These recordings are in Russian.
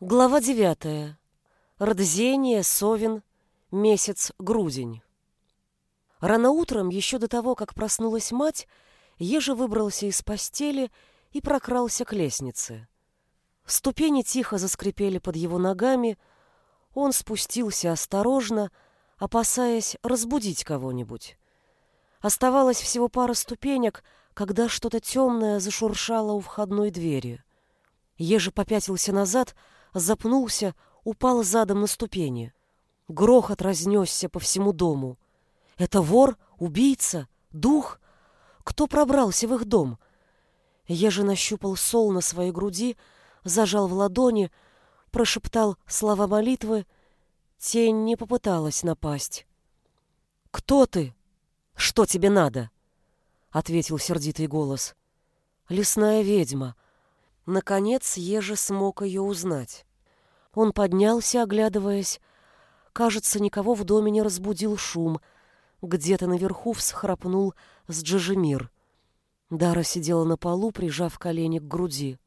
Глава девятая. Родзение, Совин, месяц грудень. Рано утром, еще до того, как проснулась мать, Ежи выбрался из постели и прокрался к лестнице. Ступени тихо заскрипели под его ногами, он спустился осторожно, опасаясь разбудить кого-нибудь. Оставалось всего пара ступенек, когда что-то темное зашуршало у входной двери. Ежи попятился назад, запнулся, упал задом на ступени. Грохот разнесся по всему дому. Это вор, убийца, дух? Кто пробрался в их дом? Ежи нащупал сол на своей груди, зажал в ладони, прошептал слова молитвы. Тень не попыталась напасть. «Кто ты? Что тебе надо?» — ответил сердитый голос. «Лесная ведьма», Наконец Ежи смог ее узнать. Он поднялся, оглядываясь. Кажется, никого в доме не разбудил шум. Где-то наверху всхрапнул с Джижемир. Дара сидела на полу, прижав колени к груди.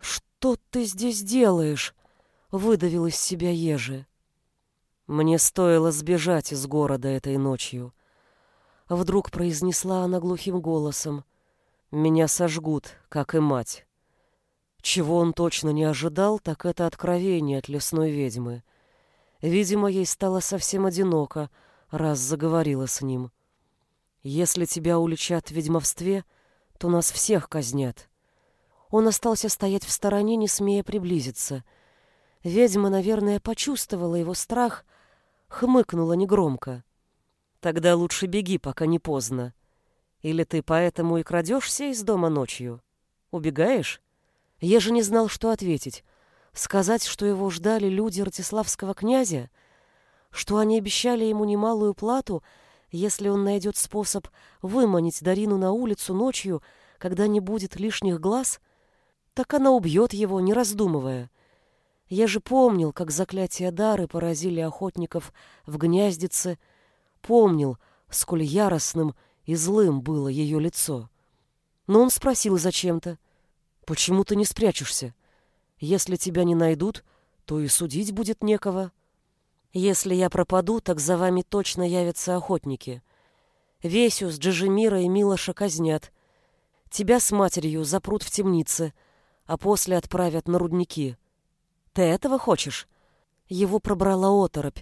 «Что ты здесь делаешь?» — выдавил из себя Ежи. «Мне стоило сбежать из города этой ночью». Вдруг произнесла она глухим голосом. «Меня сожгут, как и мать». Чего он точно не ожидал, так это откровение от лесной ведьмы. Видимо, ей стало совсем одиноко, раз заговорила с ним. «Если тебя уличат в ведьмовстве, то нас всех казнят». Он остался стоять в стороне, не смея приблизиться. Ведьма, наверное, почувствовала его страх, хмыкнула негромко. «Тогда лучше беги, пока не поздно. Или ты поэтому и крадешься из дома ночью? Убегаешь?» Я же не знал, что ответить. Сказать, что его ждали люди Ратиславского князя, что они обещали ему немалую плату, если он найдет способ выманить Дарину на улицу ночью, когда не будет лишних глаз, так она убьет его, не раздумывая. Я же помнил, как заклятия Дары поразили охотников в гнездице, помнил, сколь яростным и злым было ее лицо. Но он спросил зачем-то. Почему ты не спрячешься? Если тебя не найдут, то и судить будет некого. Если я пропаду, так за вами точно явятся охотники. Весю с Джижемира и Милоша казнят. Тебя с матерью запрут в темнице, а после отправят на рудники. Ты этого хочешь? Его пробрала оторопь,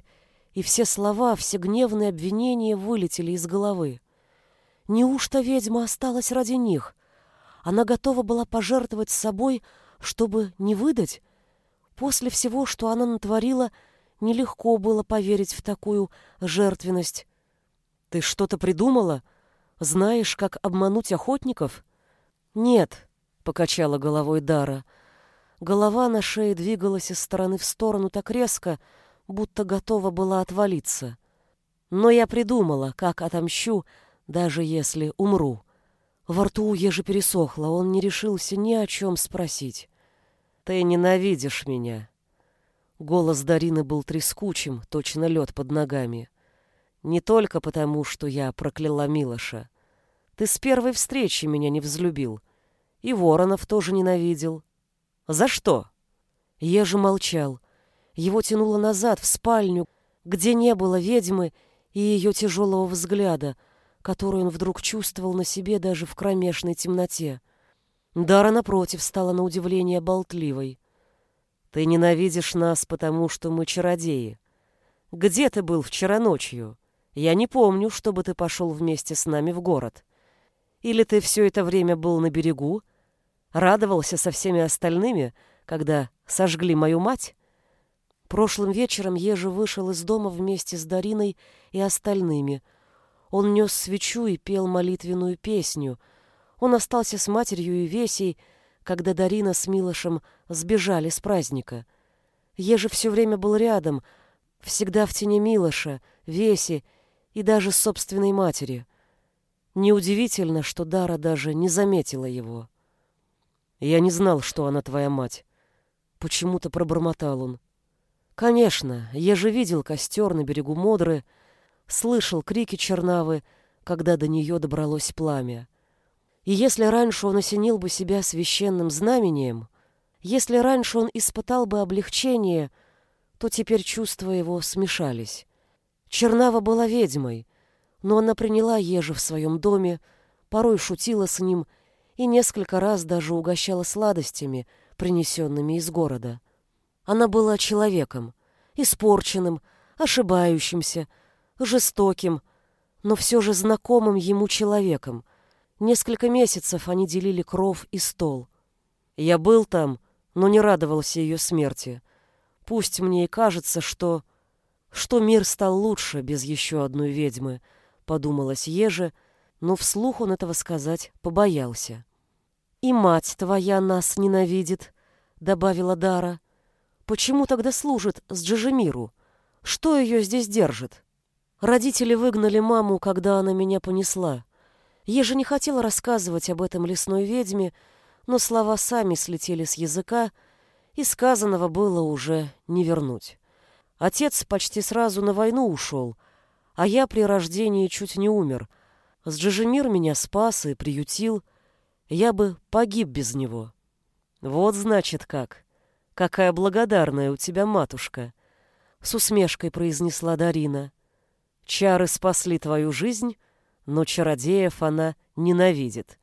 и все слова, все гневные обвинения вылетели из головы. Неужто ведьма осталась ради них? Она готова была пожертвовать собой, чтобы не выдать. После всего, что она натворила, нелегко было поверить в такую жертвенность. «Ты что-то придумала? Знаешь, как обмануть охотников?» «Нет», — покачала головой Дара. Голова на шее двигалась из стороны в сторону так резко, будто готова была отвалиться. «Но я придумала, как отомщу, даже если умру». Во рту у ежи пересохло, он не решился ни о чем спросить. «Ты ненавидишь меня». Голос Дарины был трескучим, точно лед под ногами. «Не только потому, что я прокляла Милоша. Ты с первой встречи меня не взлюбил. И Воронов тоже ненавидел. За что?» Ежи молчал. Его тянуло назад, в спальню, где не было ведьмы и ее тяжелого взгляда — которую он вдруг чувствовал на себе даже в кромешной темноте. Дара, напротив, стала на удивление болтливой. «Ты ненавидишь нас, потому что мы чародеи. Где ты был вчера ночью? Я не помню, чтобы ты пошел вместе с нами в город. Или ты все это время был на берегу, радовался со всеми остальными, когда сожгли мою мать?» Прошлым вечером Ежи вышел из дома вместе с Дариной и остальными — он нес свечу и пел молитвенную песню. Он остался с матерью и Весей, когда Дарина с Милошем сбежали с праздника. Еже все время был рядом, всегда в тени Милоша, Веси и даже собственной матери. Неудивительно, что Дара даже не заметила его. «Я не знал, что она твоя мать», — почему-то пробормотал он. «Конечно, я же видел костер на берегу Модры», — слышал крики Чернавы, когда до нее добралось пламя. И если раньше он осенил бы себя священным знамением, Если раньше он испытал бы облегчение, то теперь чувства его смешались. Чернава была ведьмой, но она приняла Ежи в своем доме, порой шутила с ним и несколько раз даже угощала сладостями, принесенными из города. Она была человеком, испорченным, ошибающимся, жестоким, но все же знакомым ему человеком. Несколько месяцев они делили кров и стол. Я был там, но не радовался ее смерти. Пусть мне и кажется, что... что мир стал лучше без еще одной ведьмы, подумалось Еже, но вслух он этого сказать побоялся. «И мать твоя нас ненавидит», — добавила Дара. «Почему тогда служит с Джижемиру? Что ее здесь держит?» Родители выгнали маму, когда она меня понесла. Ежа не хотела рассказывать об этом лесной ведьме, но слова сами слетели с языка, и сказанного было уже не вернуть. Отец почти сразу на войну ушел, а я при рождении чуть не умер. С Джижемир меня спас и приютил — я бы погиб без него. Вот значит как. Какая благодарная у тебя матушка, с усмешкой произнесла Дарина. Чары спасли твою жизнь, но чародеев она ненавидит.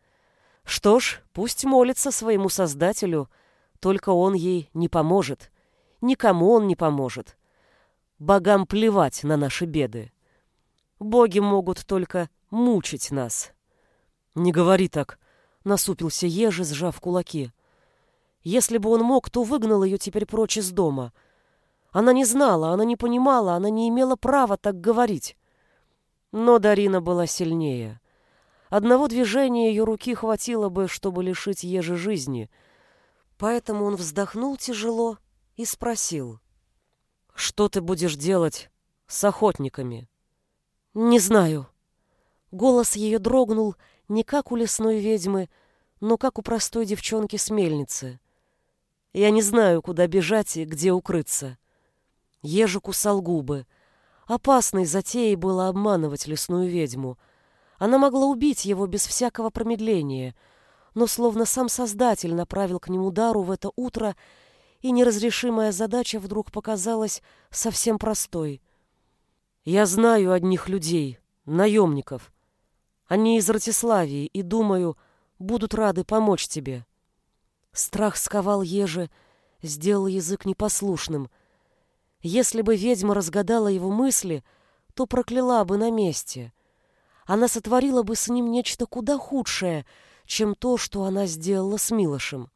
Что ж, пусть молится своему Создателю, только он ей не поможет. Никому он не поможет. Богам плевать на наши беды. Боги могут только мучить нас. Не говори так, насупился Ежи, сжав кулаки. Если бы он мог, то выгнал ее теперь прочь из дома. Она не знала, она не понимала, она не имела права так говорить. Но Дарина была сильнее. Одного движения ее руки хватило бы, чтобы лишить Ежи жизни. Поэтому он вздохнул тяжело и спросил. «Что ты будешь делать с охотниками?» «Не знаю». Голос ее дрогнул, не как у лесной ведьмы, но как у простой девчонки с мельницы. Я не знаю, куда бежать и где укрыться. Ежик кусал губы. Опасной затеей было обманывать лесную ведьму. Она могла убить его без всякого промедления, но словно сам Создатель направил к нему дару в это утро, и неразрешимая задача вдруг показалась совсем простой. «Я знаю одних людей, наемников», они из Ратиславии, и, думаю, будут рады помочь тебе. Страх сковал Ежи, сделал язык непослушным. Если бы ведьма разгадала его мысли, то прокляла бы на месте. Она сотворила бы с ним нечто куда худшее, чем то, что она сделала с Милошем.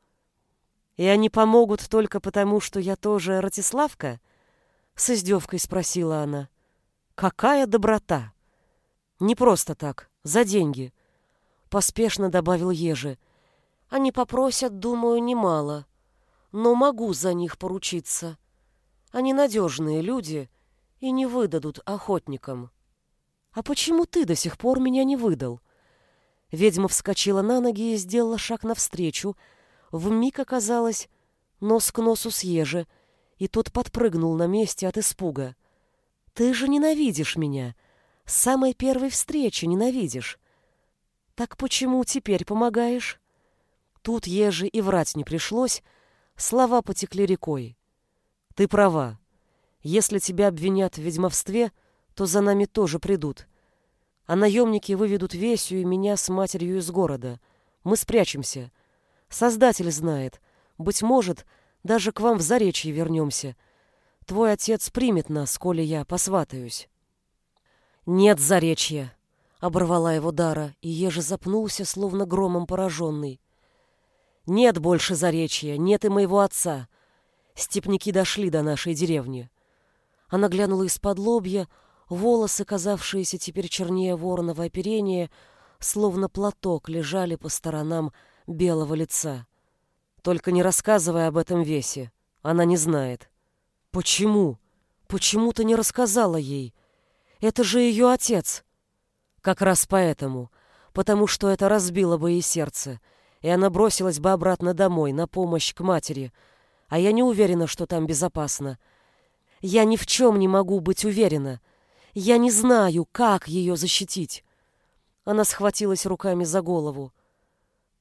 «И они помогут только потому, что я тоже Ратиславка?» — с издевкой спросила она. «Какая доброта!» «Не просто так. За деньги. Поспешно добавил Ежи. Они попросят, думаю, немало. Но могу за них поручиться. Они надежные люди и не выдадут охотникам. А почему ты до сих пор меня не выдал? Ведьма вскочила на ноги и сделала шаг навстречу. Вмиг оказалось нос к носу с Ежи, и тот подпрыгнул на месте от испуга. «Ты же ненавидишь меня!» С самой первой встречи ненавидишь. Так почему теперь помогаешь? Тут еже и врать не пришлось, слова потекли рекой. Ты права. Если тебя обвинят в ведьмовстве, то за нами тоже придут. А наемники выведут Весю и меня с матерью из города. Мы спрячемся. Создатель знает. Быть может, даже к вам в Заречье вернемся. Твой отец примет нас, коли я посватаюсь. «Нет заречья!» — оборвала его Дара, и еже запнулся, словно громом пораженный. «Нет больше заречья, нет и моего отца. Степники дошли до нашей деревни». Она глянула из-под лобья, волосы, казавшиеся теперь чернее вороного оперения, словно платок, лежали по сторонам белого лица. «Только не рассказывай об этом весе, она не знает». «Почему? Почему ты не рассказала ей?» Это же ее отец. Как раз поэтому, потому что это разбило бы ей сердце, и она бросилась бы обратно домой на помощь к матери, а я не уверена, что там безопасно. Я ни в чем не могу быть уверена. Я не знаю, как ее защитить. Она схватилась руками за голову.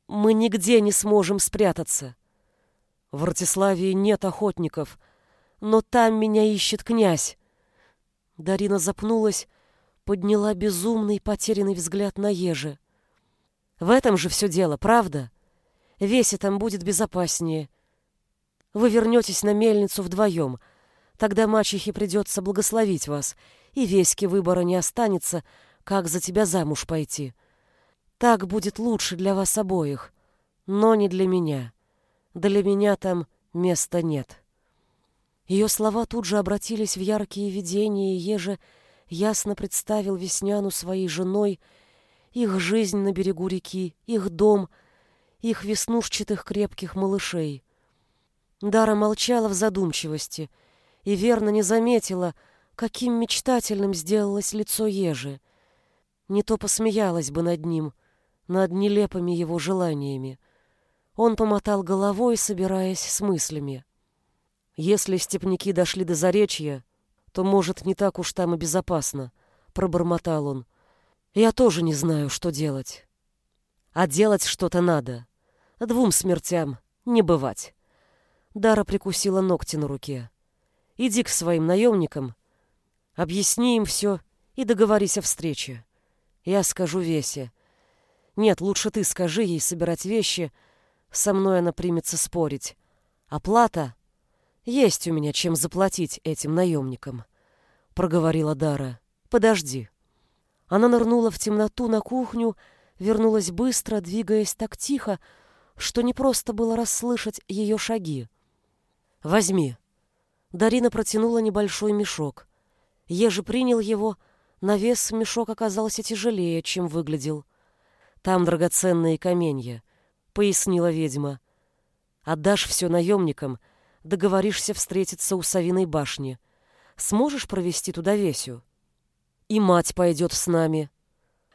Мы нигде не сможем спрятаться. В Ратиславии нет охотников, но там меня ищет князь. Дарина запнулась, подняла безумный потерянный взгляд на Ежи. В этом же все дело, правда? Весе там будет безопаснее. Вы вернетесь на мельницу вдвоем. Тогда мачехе придется благословить вас, и Веське выбора не останется, как за тебя замуж пойти. Так будет лучше для вас обоих, но не для меня. Для меня там места нет. Ее слова тут же обратились в яркие видения, и Еже ясно представил Весняну своей женой, их жизнь на берегу реки, их дом, их веснушчатых крепких малышей. Дара молчала в задумчивости и верно не заметила, каким мечтательным сделалось лицо Ежи. Не то посмеялась бы над ним, над нелепыми его желаниями. Он помотал головой, собираясь с мыслями. Если степняки дошли до Заречья, то, может, не так уж там и безопасно, пробормотал он. Я тоже не знаю, что делать. А делать что-то надо. Двум смертям не бывать. Дара прикусила ногти на руке. Иди к своим наемникам, объясни им все и договорись о встрече. Я скажу Весе. Нет, лучше ты скажи ей собирать вещи, со мной она примется спорить. Оплата? Есть у меня чем заплатить этим наемникам, проговорила Дара. Подожди. Она нырнула в темноту на кухню, вернулась быстро, двигаясь так тихо, что не просто было расслышать ее шаги. «Возьми». Дарина протянула небольшой мешок. Ежи принял его, на вес мешок оказался тяжелее, чем выглядел. «Там драгоценные каменья», — пояснила ведьма. «Отдашь все наемникам, договоришься встретиться у Савиной башни. Сможешь провести туда Весю?» И мать пойдет с нами.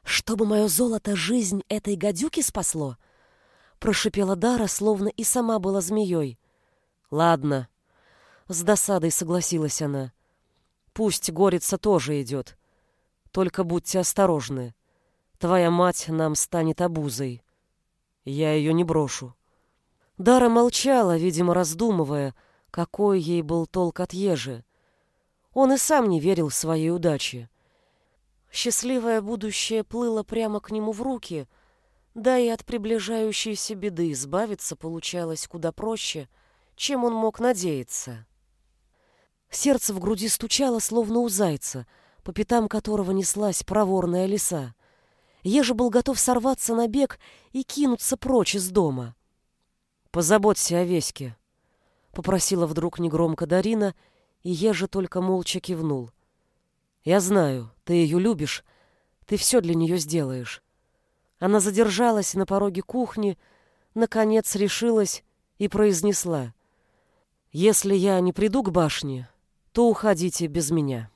Чтобы мое золото жизнь этой гадюки спасло, прошипела Дара, словно и сама была змеей. Ладно. С досадой согласилась она. Пусть горица тоже идет. Только будьте осторожны. Твоя мать нам станет обузой. Я ее не брошу. Дара молчала, видимо, раздумывая, какой ей был толк от ежи. Он и сам не верил в своей удаче. Счастливое будущее плыло прямо к нему в руки, да и от приближающейся беды избавиться получалось куда проще, чем он мог надеяться. Сердце в груди стучало, словно у зайца, по пятам которого неслась проворная лиса. Еже был готов сорваться на бег и кинуться прочь из дома. «Позаботься о Веське», — попросила вдруг негромко Дарина, и Еже только молча кивнул — я знаю, ты ее любишь, ты все для нее сделаешь. Она задержалась на пороге кухни, наконец решилась и произнесла. Если я не приду к башне, то уходите без меня.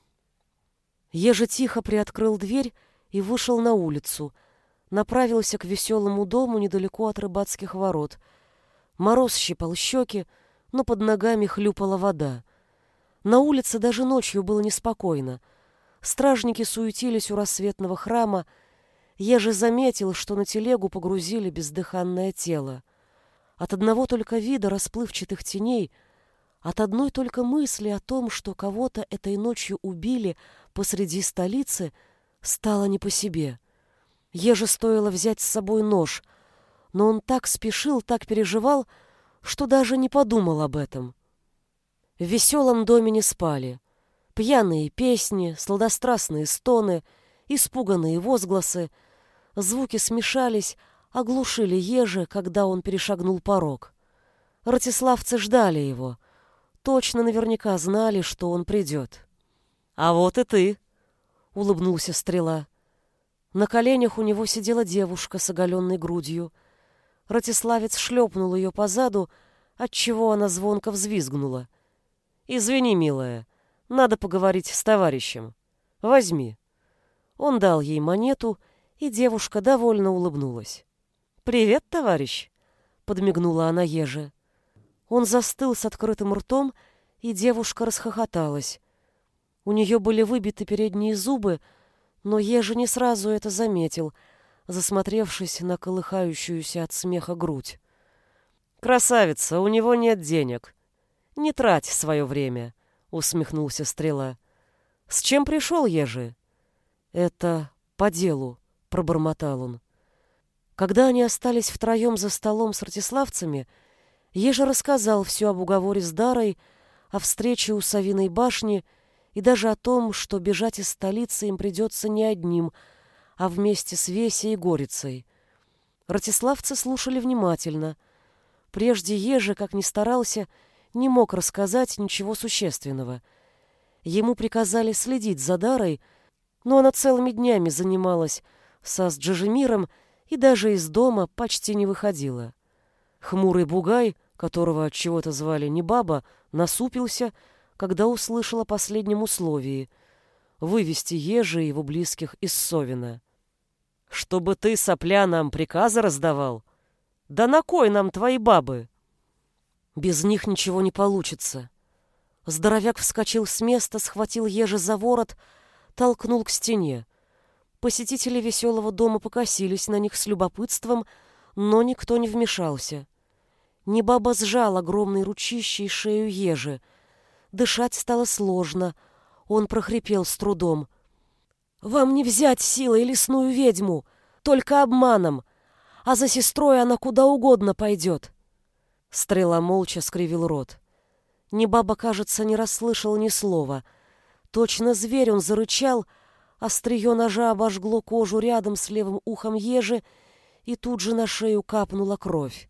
Еже тихо приоткрыл дверь и вышел на улицу, направился к веселому дому недалеко от рыбацких ворот. Мороз щипал щеки, но под ногами хлюпала вода. На улице даже ночью было неспокойно — Стражники суетились у рассветного храма. Же заметил, что на телегу погрузили бездыханное тело. От одного только вида расплывчатых теней, от одной только мысли о том, что кого-то этой ночью убили посреди столицы, стало не по себе. Еже стоило взять с собой нож, но он так спешил, так переживал, что даже не подумал об этом. В веселом доме не спали. Пьяные песни, сладострастные стоны, испуганные возгласы. Звуки смешались, оглушили ежи, когда он перешагнул порог. Ратиславцы ждали его. Точно наверняка знали, что он придет. «А вот и ты!» — улыбнулся стрела. На коленях у него сидела девушка с оголенной грудью. Ратиславец шлепнул ее по заду, отчего она звонко взвизгнула. «Извини, милая, надо поговорить с товарищем. Возьми. Он дал ей монету, и девушка довольно улыбнулась. «Привет, товарищ!» — подмигнула она еже. Он застыл с открытым ртом, и девушка расхохоталась. У нее были выбиты передние зубы, но еже не сразу это заметил, засмотревшись на колыхающуюся от смеха грудь. Красавица, у него нет денег. Не трать свое время, усмехнулся Стрела. С чем пришел Ежи? Это по делу, пробормотал он. Когда они остались втроем за столом с ратиславцами, Ежа рассказал все об уговоре с Дарой, о встрече у Савиной башни и даже о том, что бежать из столицы им придется не одним, а вместе с Весей и Горицей. Ратиславцы слушали внимательно. Прежде Ежи, как ни старался, не мог рассказать ничего существенного. Ему приказали следить за Дарой, но она целыми днями занималась со Сджижемиром и даже из дома почти не выходила. Хмурый бугай, которого от чего-то звали не баба, насупился, когда услышал о последнем условии — вывести Ежи и его близких из Совина. «Чтобы ты, сопля, нам приказы раздавал? Да на кой нам твои бабы?» «Без них ничего не получится». Здоровяк вскочил с места, схватил Ежи за ворот, толкнул к стене. Посетители веселого дома покосились на них с любопытством, но никто не вмешался. Небаба сжал огромной ручищей шею ежи. Дышать стало сложно. Он прохрипел с трудом. «Вам не взять силой лесную ведьму, только обманом, а за сестрой она куда угодно пойдет». Стрела молча скривил рот. Небаба, кажется, не расслышал ни слова. Точно зверь он зарычал — Острие ножа обожгло кожу рядом с левым ухом ежи, и тут же на шею капнула кровь.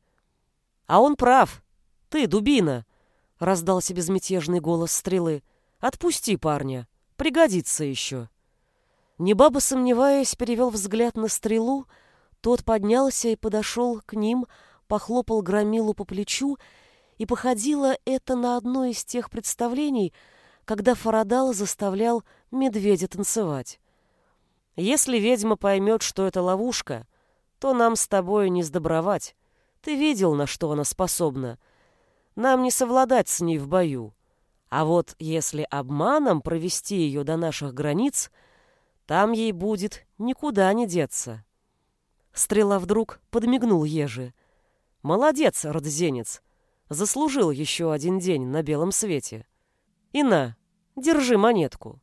«А он прав! Ты, дубина!» — раздался безмятежный голос стрелы. «Отпусти парня! Пригодится еще!» Небаба, сомневаясь, перевел взгляд на стрелу, тот поднялся и подошел к ним, похлопал громилу по плечу, и походило это на одно из тех представлений, когда Фарадал заставлял медведя танцевать. Если ведьма поймет, что это ловушка, то нам с тобой не сдобровать. Ты видел, на что она способна. Нам не совладать с ней в бою. А вот если обманом провести ее до наших границ, там ей будет никуда не деться. Стрела вдруг подмигнул Ежи. Молодец, родзенец. Заслужил еще один день на белом свете. И на, держи монетку.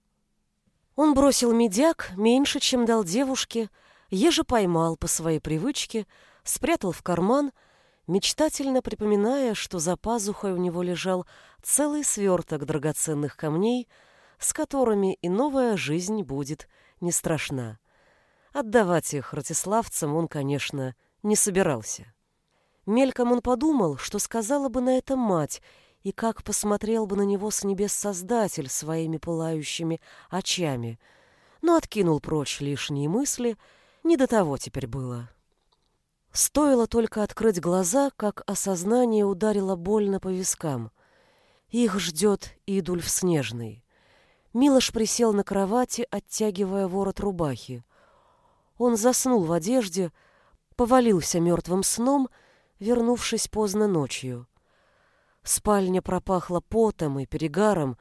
Он бросил медяк меньше, чем дал девушке, еже поймал по своей привычке, спрятал в карман, мечтательно припоминая, что за пазухой у него лежал целый сверток драгоценных камней, с которыми и новая жизнь будет не страшна. Отдавать их ратиславцам он, конечно, не собирался. Мельком он подумал, что сказала бы на это мать, и как посмотрел бы на него с небес Создатель своими пылающими очами, но откинул прочь лишние мысли, не до того теперь было. Стоило только открыть глаза, как осознание ударило больно по вискам. Их ждет Идульф Снежный. Милош присел на кровати, оттягивая ворот рубахи. Он заснул в одежде, повалился мертвым сном, вернувшись поздно ночью. Спальня пропахла потом и перегаром,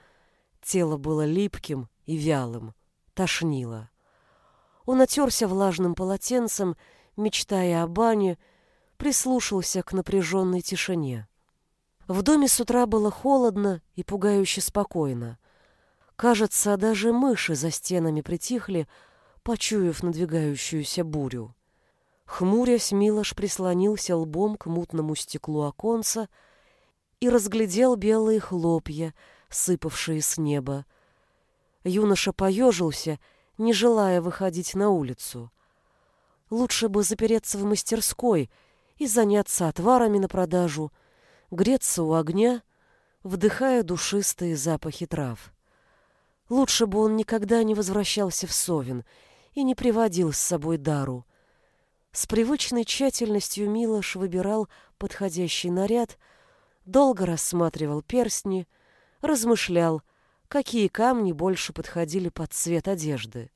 тело было липким и вялым, тошнило. Он отерся влажным полотенцем, мечтая о бане, прислушался к напряженной тишине. В доме с утра было холодно и пугающе спокойно. Кажется, даже мыши за стенами притихли, почуяв надвигающуюся бурю. Хмурясь, Милош прислонился лбом к мутному стеклу оконца и разглядел белые хлопья, сыпавшие с неба. Юноша поежился, не желая выходить на улицу. Лучше бы запереться в мастерской и заняться отварами на продажу, греться у огня, вдыхая душистые запахи трав. Лучше бы он никогда не возвращался в Совин и не приводил с собой дару. С привычной тщательностью Милош выбирал подходящий наряд — долго рассматривал перстни, размышлял, какие камни больше подходили под цвет одежды.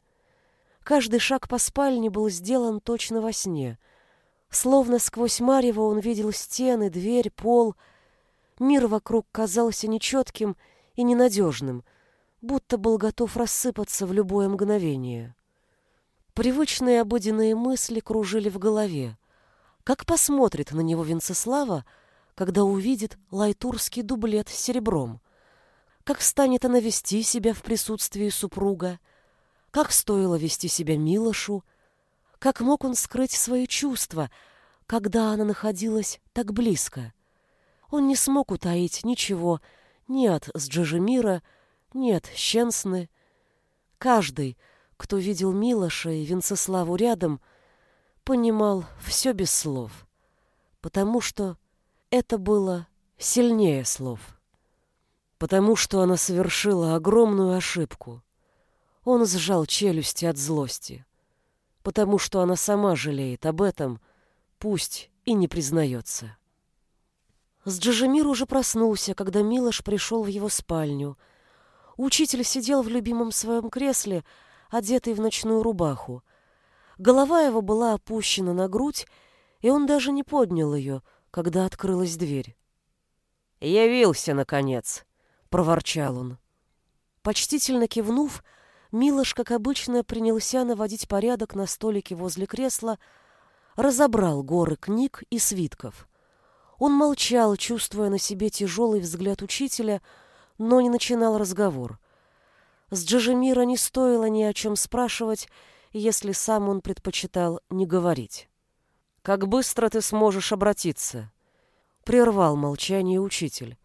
Каждый шаг по спальне был сделан точно во сне. Словно сквозь марево он видел стены, дверь, пол. Мир вокруг казался нечетким и ненадежным, будто был готов рассыпаться в любое мгновение. Привычные обыденные мысли кружили в голове. Как посмотрит на него Венцеслава, когда увидит лайтурский дублет с серебром? Как станет она вести себя в присутствии супруга? Как стоило вести себя Милошу? Как мог он скрыть свои чувства, когда она находилась так близко? Он не смог утаить ничего ни от Сджижемира, ни от Щенсны. Каждый, кто видел Милоша и Венцеславу рядом, понимал все без слов, потому что это было сильнее слов. Потому что она совершила огромную ошибку. Он сжал челюсти от злости. Потому что она сама жалеет об этом, пусть и не признается. Сджижемир уже проснулся, когда Милош пришел в его спальню. Учитель сидел в любимом своем кресле, одетый в ночную рубаху. Голова его была опущена на грудь, и он даже не поднял ее, когда открылась дверь. «Явился, наконец!» — проворчал он. Почтительно кивнув, Милош, как обычно, принялся наводить порядок на столике возле кресла, разобрал горы книг и свитков. Он молчал, чувствуя на себе тяжелый взгляд учителя, но не начинал разговор. С Джажемира не стоило ни о чем спрашивать, если сам он предпочитал не говорить. «Как быстро ты сможешь обратиться?» — прервал молчание учитель.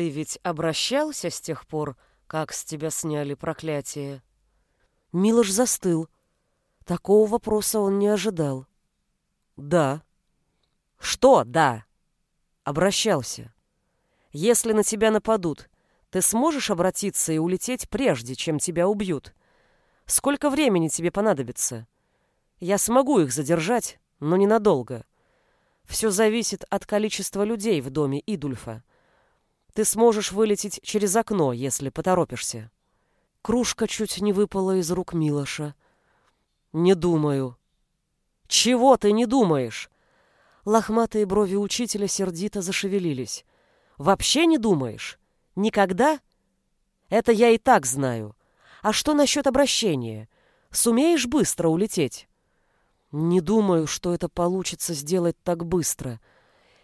«Ты ведь обращался с тех пор, как с тебя сняли проклятие?» Милош застыл. Такого вопроса он не ожидал. «Да». «Что «да»?» «Обращался. Если на тебя нападут, ты сможешь обратиться и улететь прежде, чем тебя убьют?» Сколько времени тебе понадобится? Я смогу их задержать, но ненадолго. Все зависит от количества людей в доме Идульфа. Ты сможешь вылететь через окно, если поторопишься. Кружка чуть не выпала из рук Милоша. Не думаю. Чего ты не думаешь? Лохматые брови учителя сердито зашевелились. Вообще не думаешь? Никогда? Это я и так знаю. А что насчет обращения? Сумеешь быстро улететь? Не думаю, что это получится сделать так быстро.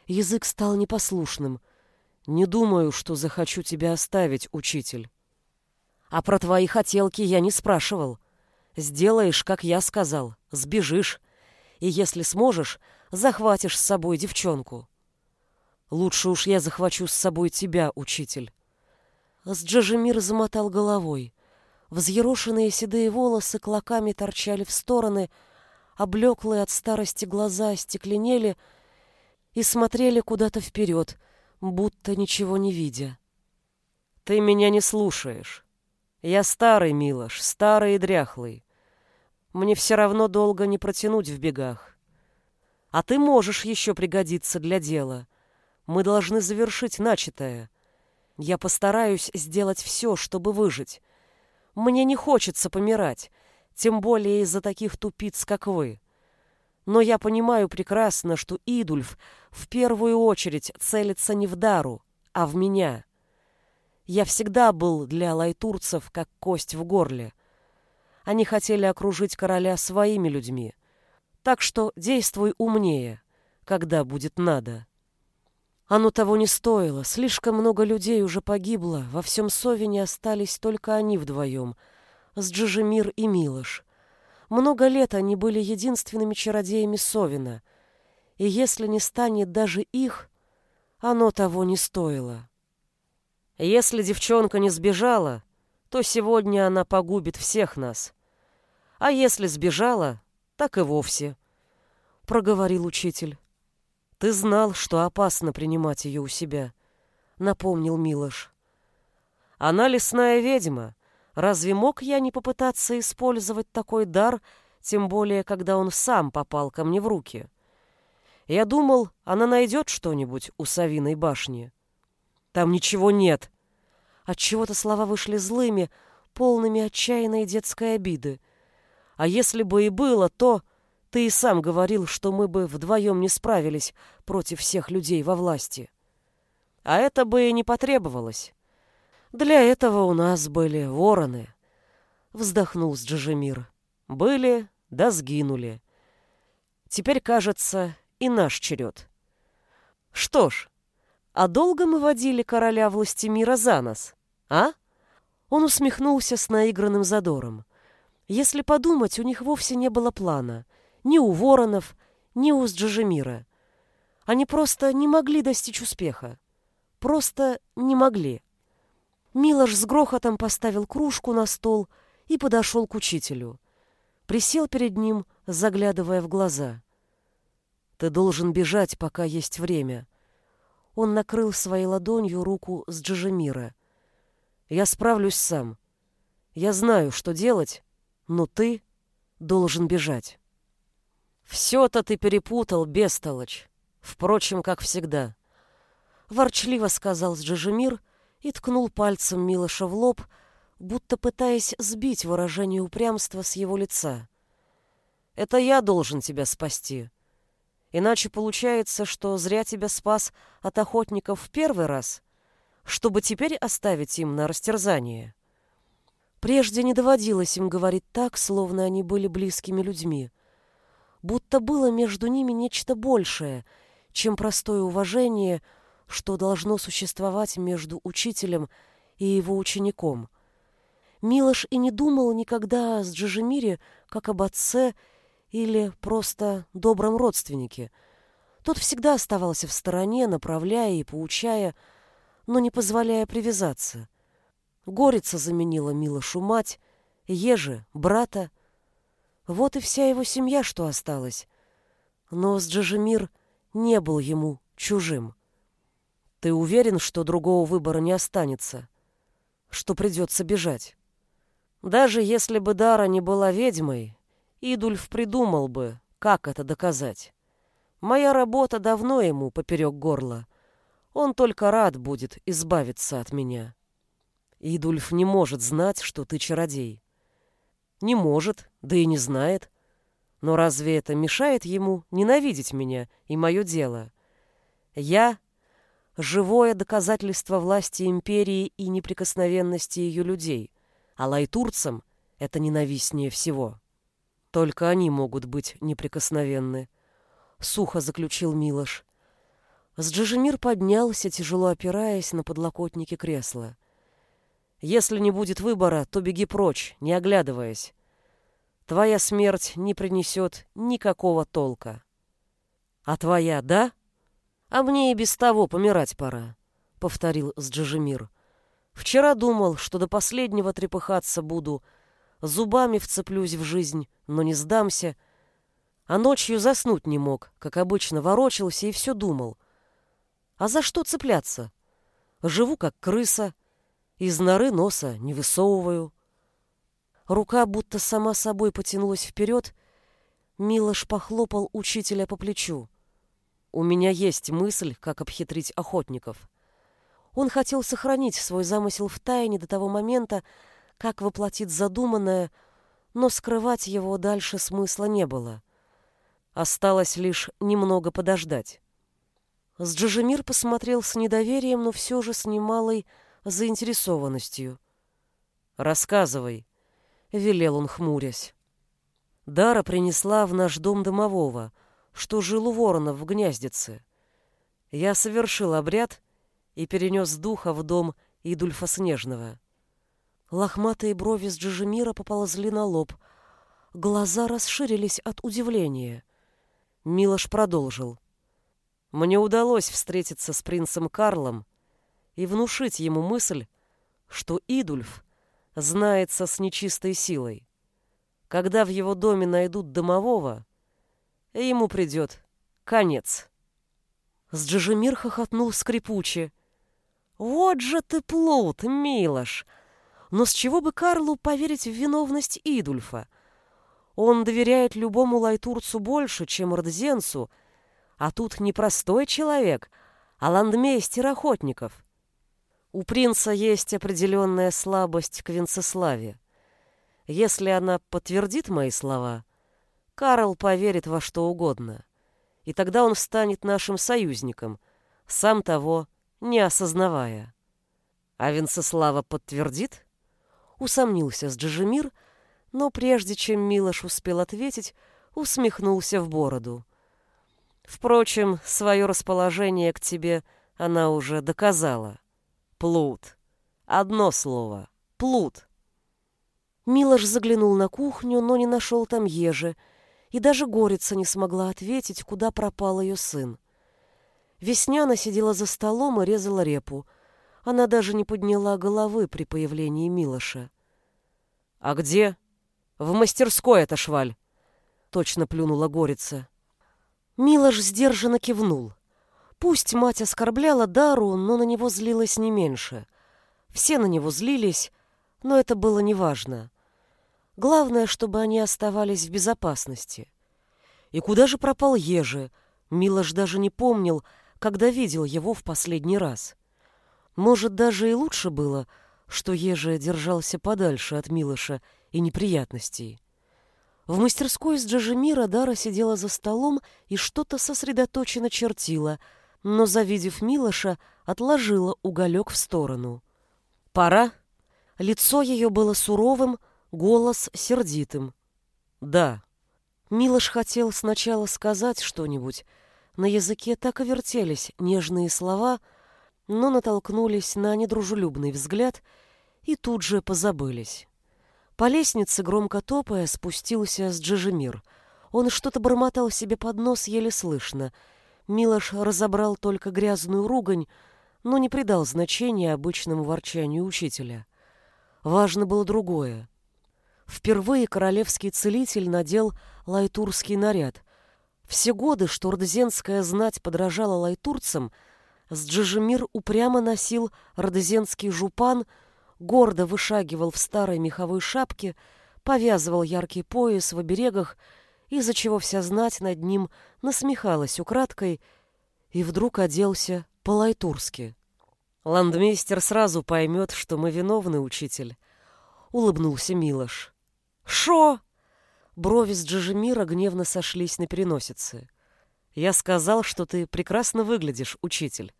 Язык стал непослушным. Не думаю, что захочу тебя оставить, учитель. А про твои хотелки я не спрашивал. Сделаешь, как я сказал, сбежишь. И если сможешь, захватишь с собой девчонку. Лучше уж я захвачу с собой тебя, учитель. Сджажемир замотал головой. Взъерошенные седые волосы клоками торчали в стороны, облеклые от старости глаза остекленели и смотрели куда-то вперед, будто ничего не видя. «Ты меня не слушаешь. Я старый, Милош, старый и дряхлый. Мне все равно долго не протянуть в бегах. А ты можешь еще пригодиться для дела. Мы должны завершить начатое. Я постараюсь сделать все, чтобы выжить. Мне не хочется помирать, тем более из-за таких тупиц, как вы. Но я понимаю прекрасно, что Идульф в первую очередь целится не в Дару, а в меня. Я всегда был для лайтурцев как кость в горле. Они хотели окружить короля своими людьми. Так что действуй умнее, когда будет надо. Оно того не стоило. Слишком много людей уже погибло. Во всем Совине остались только они вдвоем. С Джижемир и Милош. Много лет они были единственными чародеями Совина. И если не станет даже их, оно того не стоило. Если девчонка не сбежала, то сегодня она погубит всех нас. А если сбежала, так и вовсе, — проговорил учитель. Ты знал, что опасно принимать ее у себя, напомнил Милош. Она лесная ведьма. Разве мог я не попытаться использовать такой дар, тем более, когда он сам попал ко мне в руки? Я думал, она найдет что-нибудь у Савиной башни. Там ничего нет. От чего-то слова вышли злыми, полными отчаянной детской обиды. А если бы и было, то ты и сам говорил, что мы бы вдвоем не справились против всех людей во власти. А это бы и не потребовалось. Для этого у нас были вороны. Вздохнул с Джажемир. Были, да сгинули. Теперь, кажется, и наш черед. Что ж, а долго мы водили короля власти мира за нос, а? Он усмехнулся с наигранным задором. Если подумать, у них вовсе не было плана. Ни у воронов, ни у Сджижемира. Они просто не могли достичь успеха. Просто не могли. Милош с грохотом поставил кружку на стол и подошел к учителю. Присел перед ним, заглядывая в глаза. «Ты должен бежать, пока есть время». Он накрыл своей ладонью руку с Джижемира. «Я справлюсь сам. Я знаю, что делать, но ты должен бежать». «Все-то ты перепутал, бестолочь. Впрочем, как всегда. Ворчливо сказал Джижемир и ткнул пальцем Милоша в лоб, будто пытаясь сбить выражение упрямства с его лица. «Это я должен тебя спасти. Иначе получается, что зря тебя спас от охотников в первый раз, чтобы теперь оставить им на растерзание». Прежде не доводилось им говорить так, словно они были близкими людьми. Будто было между ними нечто большее — чем простое уважение, что должно существовать между учителем и его учеником. Милош и не думал никогда о Джижемире как об отце или просто добром родственнике. Тот всегда оставался в стороне, направляя и поучая, но не позволяя привязаться. Горица заменила Милошу мать, Ежи — брата. Вот и вся его семья, что осталась. Но с Джижемир — не был ему чужим. Ты уверен, что другого выбора не останется? Что придется бежать? Даже если бы Дара не была ведьмой, Идульф придумал бы, как это доказать. Моя работа давно ему поперек горла. Он только рад будет избавиться от меня. Идульф не может знать, что ты чародей. Не может, да и не знает. Но разве это мешает ему ненавидеть меня и мое дело? Я — живое доказательство власти империи и неприкосновенности ее людей, а лайтурцам это ненавистнее всего. Только они могут быть неприкосновенны, — сухо заключил Милош. Сджижемир поднялся, тяжело опираясь на подлокотники кресла. «Если не будет выбора, то беги прочь, не оглядываясь. Твоя смерть не принесет никакого толка. А твоя, да? А мне и без того помирать пора, — повторил Сджижемир. Вчера думал, что до последнего трепыхаться буду, зубами вцеплюсь в жизнь, но не сдамся, а ночью заснуть не мог, как обычно ворочался и все думал. А за что цепляться? Живу как крыса, из норы носа не высовываю. Рука будто сама собой потянулась вперед. Милош похлопал учителя по плечу. «У меня есть мысль, как обхитрить охотников». Он хотел сохранить свой замысел в тайне до того момента, как воплотить задуманное, но скрывать его дальше смысла не было. Осталось лишь немного подождать. Сджижемир посмотрел с недоверием, но все же с немалой заинтересованностью. «Рассказывай», — велел он, хмурясь. Дара принесла в наш дом домового, что жил у ворона в гнездице. Я совершил обряд и перенес духа в дом Идульфа Снежного. Лохматые брови с Джижемира поползли на лоб. Глаза расширились от удивления. Милош продолжил. Мне удалось встретиться с принцем Карлом и внушить ему мысль, что Идульф знается с нечистой силой. Когда в его доме найдут домового, ему придет конец. Сджижемир хохотнул скрипуче. «Вот же ты плут, Милош! Но с чего бы Карлу поверить в виновность Идульфа? Он доверяет любому лайтурцу больше, чем Родзенцу, а тут не простой человек, а ландмейстер охотников. У принца есть определенная слабость к Венцеславе. Если она подтвердит мои слова, Карл поверит во что угодно, и тогда он станет нашим союзником, сам того не осознавая. А Венцеслава подтвердит? Усомнился с Джижемир, но прежде чем Милош успел ответить, усмехнулся в бороду. Впрочем, свое расположение к тебе она уже доказала. Плут. Одно слово. Плут. Милош заглянул на кухню, но не нашел там ежи, и даже горица не смогла ответить, куда пропал ее сын. Весняна сидела за столом и резала репу. Она даже не подняла головы при появлении Милоша. «А где?» «В мастерской эта шваль!» Точно плюнула горица. Милош сдержанно кивнул. Пусть мать оскорбляла Дару, но на него злилась не меньше. Все на него злились, но это было неважно. Главное, чтобы они оставались в безопасности. И куда же пропал Ежи? Милош даже не помнил, когда видел его в последний раз. Может, даже и лучше было, что Ежи держался подальше от Милоша и неприятностей. В мастерской с Джажемира Дара сидела за столом и что-то сосредоточенно чертила, но, завидев Милоша, отложила уголек в сторону. «Пора?» Лицо ее было суровым, голос сердитым. «Да». Милош хотел сначала сказать что-нибудь. На языке так и вертелись нежные слова, но натолкнулись на недружелюбный взгляд и тут же позабылись. По лестнице, громко топая, спустился с Джижемир. Он что-то бормотал себе под нос еле слышно. Милош разобрал только грязную ругань, но не придал значения обычному ворчанию учителя. Важно было другое. Впервые королевский целитель надел лайтурский наряд. Все годы, что ордзенская знать подражала лайтурцам, с Джижемир упрямо носил родезенский жупан — гордо вышагивал в старой меховой шапке, повязывал яркий пояс в оберегах, из-за чего вся знать над ним насмехалась украдкой, и вдруг оделся по-лайтурски. «Ландмейстер сразу поймет, что мы виновны, учитель», — улыбнулся Милош. «Шо?» Брови с Джижемира гневно сошлись на переносице. «Я сказал, что ты прекрасно выглядишь, учитель».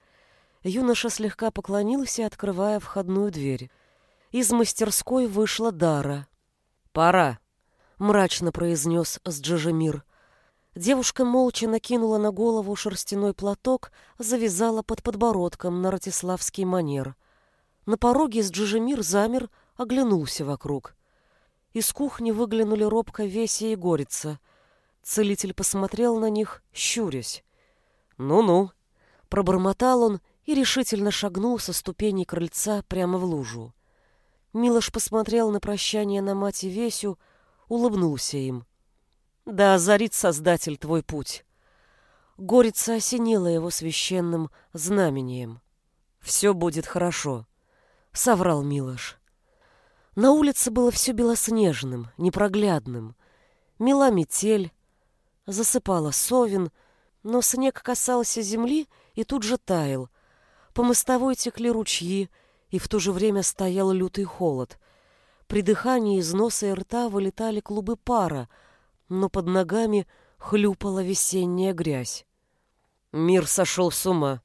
Юноша слегка поклонился, открывая входную дверь. Из мастерской вышла Дара. «Пора», — мрачно произнес Сджижемир. Девушка молча накинула на голову шерстяной платок, завязала под подбородком на ратиславский манер. На пороге Сджижемир замер, оглянулся вокруг. Из кухни выглянули робко Веся и Горица. Целитель посмотрел на них, щурясь. «Ну-ну», — пробормотал он и решительно шагнул со ступеней крыльца прямо в лужу. Милош посмотрел на прощание на мать и Весю, улыбнулся им. «Да озарит Создатель твой путь!» Горица осенила его священным знамением. «Все будет хорошо», — соврал Милош. На улице было все белоснежным, непроглядным. Мела метель, засыпала совин, но снег касался земли и тут же таял. По мостовой текли ручьи, и в то же время стоял лютый холод. При дыхании из носа и рта вылетали клубы пара, но под ногами хлюпала весенняя грязь. Мир сошел с ума.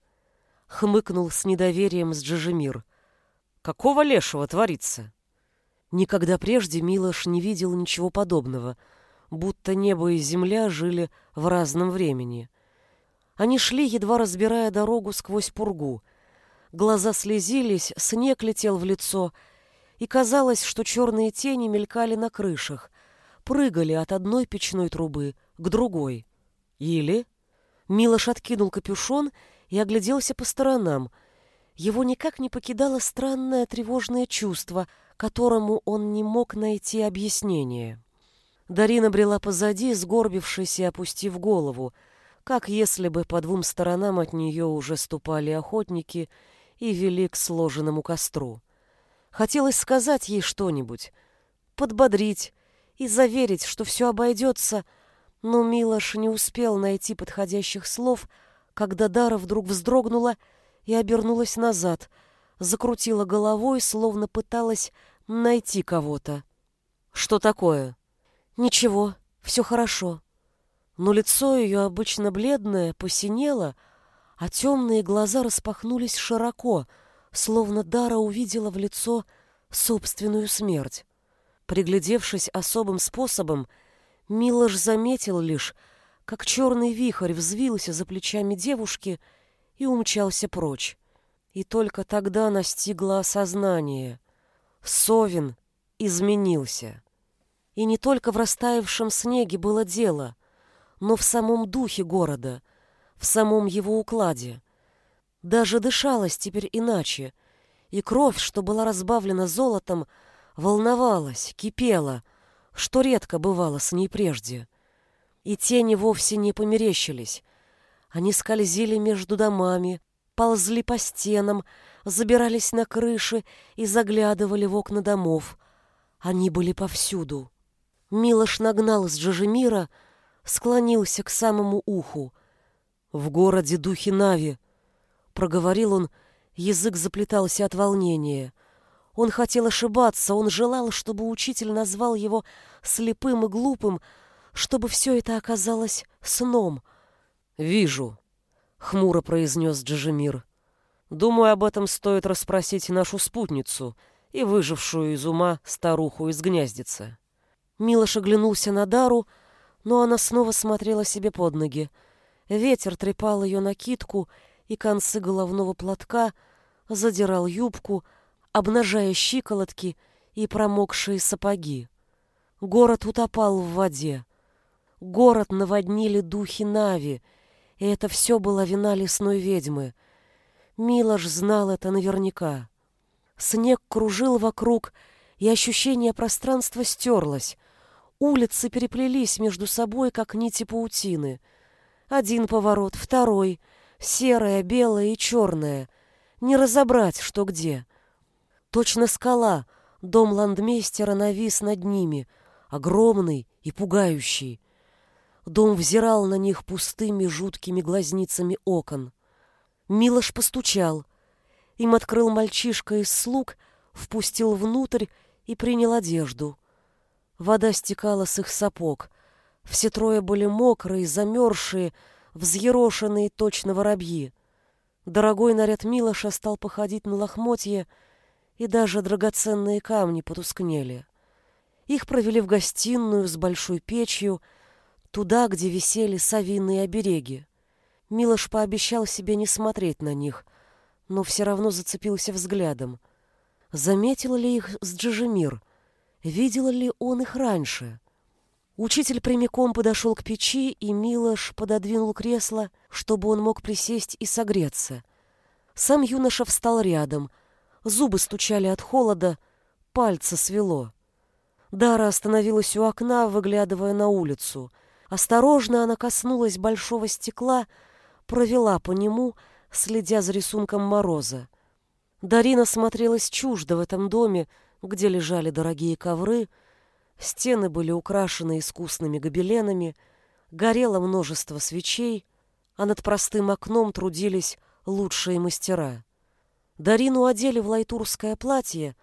Хмыкнул с недоверием с Джижемир. Какого лешего творится? Никогда прежде Милош не видел ничего подобного, будто небо и земля жили в разном времени. Они шли, едва разбирая дорогу сквозь пургу — Глаза слезились, снег летел в лицо, и казалось, что черные тени мелькали на крышах, прыгали от одной печной трубы к другой. Или... Милош откинул капюшон и огляделся по сторонам. Его никак не покидало странное тревожное чувство, которому он не мог найти объяснение. Дарина брела позади, сгорбившись и опустив голову, как если бы по двум сторонам от нее уже ступали охотники — и вели к сложенному костру. Хотелось сказать ей что-нибудь, подбодрить и заверить, что все обойдется, но Милош не успел найти подходящих слов, когда Дара вдруг вздрогнула и обернулась назад, закрутила головой, словно пыталась найти кого-то. «Что такое?» «Ничего, все хорошо». Но лицо ее, обычно бледное, посинело, а темные глаза распахнулись широко, словно Дара увидела в лицо собственную смерть. Приглядевшись особым способом, Милош заметил лишь, как черный вихрь взвился за плечами девушки и умчался прочь. И только тогда настигло осознание. Совин изменился. И не только в растаявшем снеге было дело, но в самом духе города, в самом его укладе. Даже дышалось теперь иначе, и кровь, что была разбавлена золотом, волновалась, кипела, что редко бывало с ней прежде. И тени вовсе не померещились. Они скользили между домами, ползли по стенам, забирались на крыши и заглядывали в окна домов. Они были повсюду. Милош нагнал с Джажемира, склонился к самому уху. «В городе духи Нави», — проговорил он, язык заплетался от волнения. Он хотел ошибаться, он желал, чтобы учитель назвал его слепым и глупым, чтобы все это оказалось сном. «Вижу», — хмуро произнес Джажемир. «Думаю, об этом стоит расспросить нашу спутницу и выжившую из ума старуху из гнездицы». Милош оглянулся на Дару, но она снова смотрела себе под ноги. Ветер трепал ее накидку и концы головного платка, задирал юбку, обнажая щиколотки и промокшие сапоги. Город утопал в воде. Город наводнили духи Нави, и это все была вина лесной ведьмы. Милош знал это наверняка. Снег кружил вокруг, и ощущение пространства стерлось. Улицы переплелись между собой, как нити паутины. Один поворот, второй, серое, белое и черное. Не разобрать, что где. Точно скала, дом ландмейстера навис над ними, огромный и пугающий. Дом взирал на них пустыми жуткими глазницами окон. Милош постучал. Им открыл мальчишка из слуг, впустил внутрь и принял одежду. Вода стекала с их сапог. Все трое были мокрые, замерзшие, взъерошенные точно воробьи. Дорогой наряд Милоша стал походить на лохмотье, и даже драгоценные камни потускнели. Их провели в гостиную с большой печью, туда, где висели совиные обереги. Милош пообещал себе не смотреть на них, но все равно зацепился взглядом. Заметил ли их с Джижемир? Видел ли он их раньше? Учитель прямиком подошел к печи, и Милош пододвинул кресло, чтобы он мог присесть и согреться. Сам юноша встал рядом. Зубы стучали от холода, пальцы свело. Дара остановилась у окна, выглядывая на улицу. Осторожно она коснулась большого стекла, провела по нему, следя за рисунком мороза. Дарина смотрелась чуждо в этом доме, где лежали дорогие ковры, стены были украшены искусными гобеленами, горело множество свечей, а над простым окном трудились лучшие мастера. Дарину одели в лайтурское платье,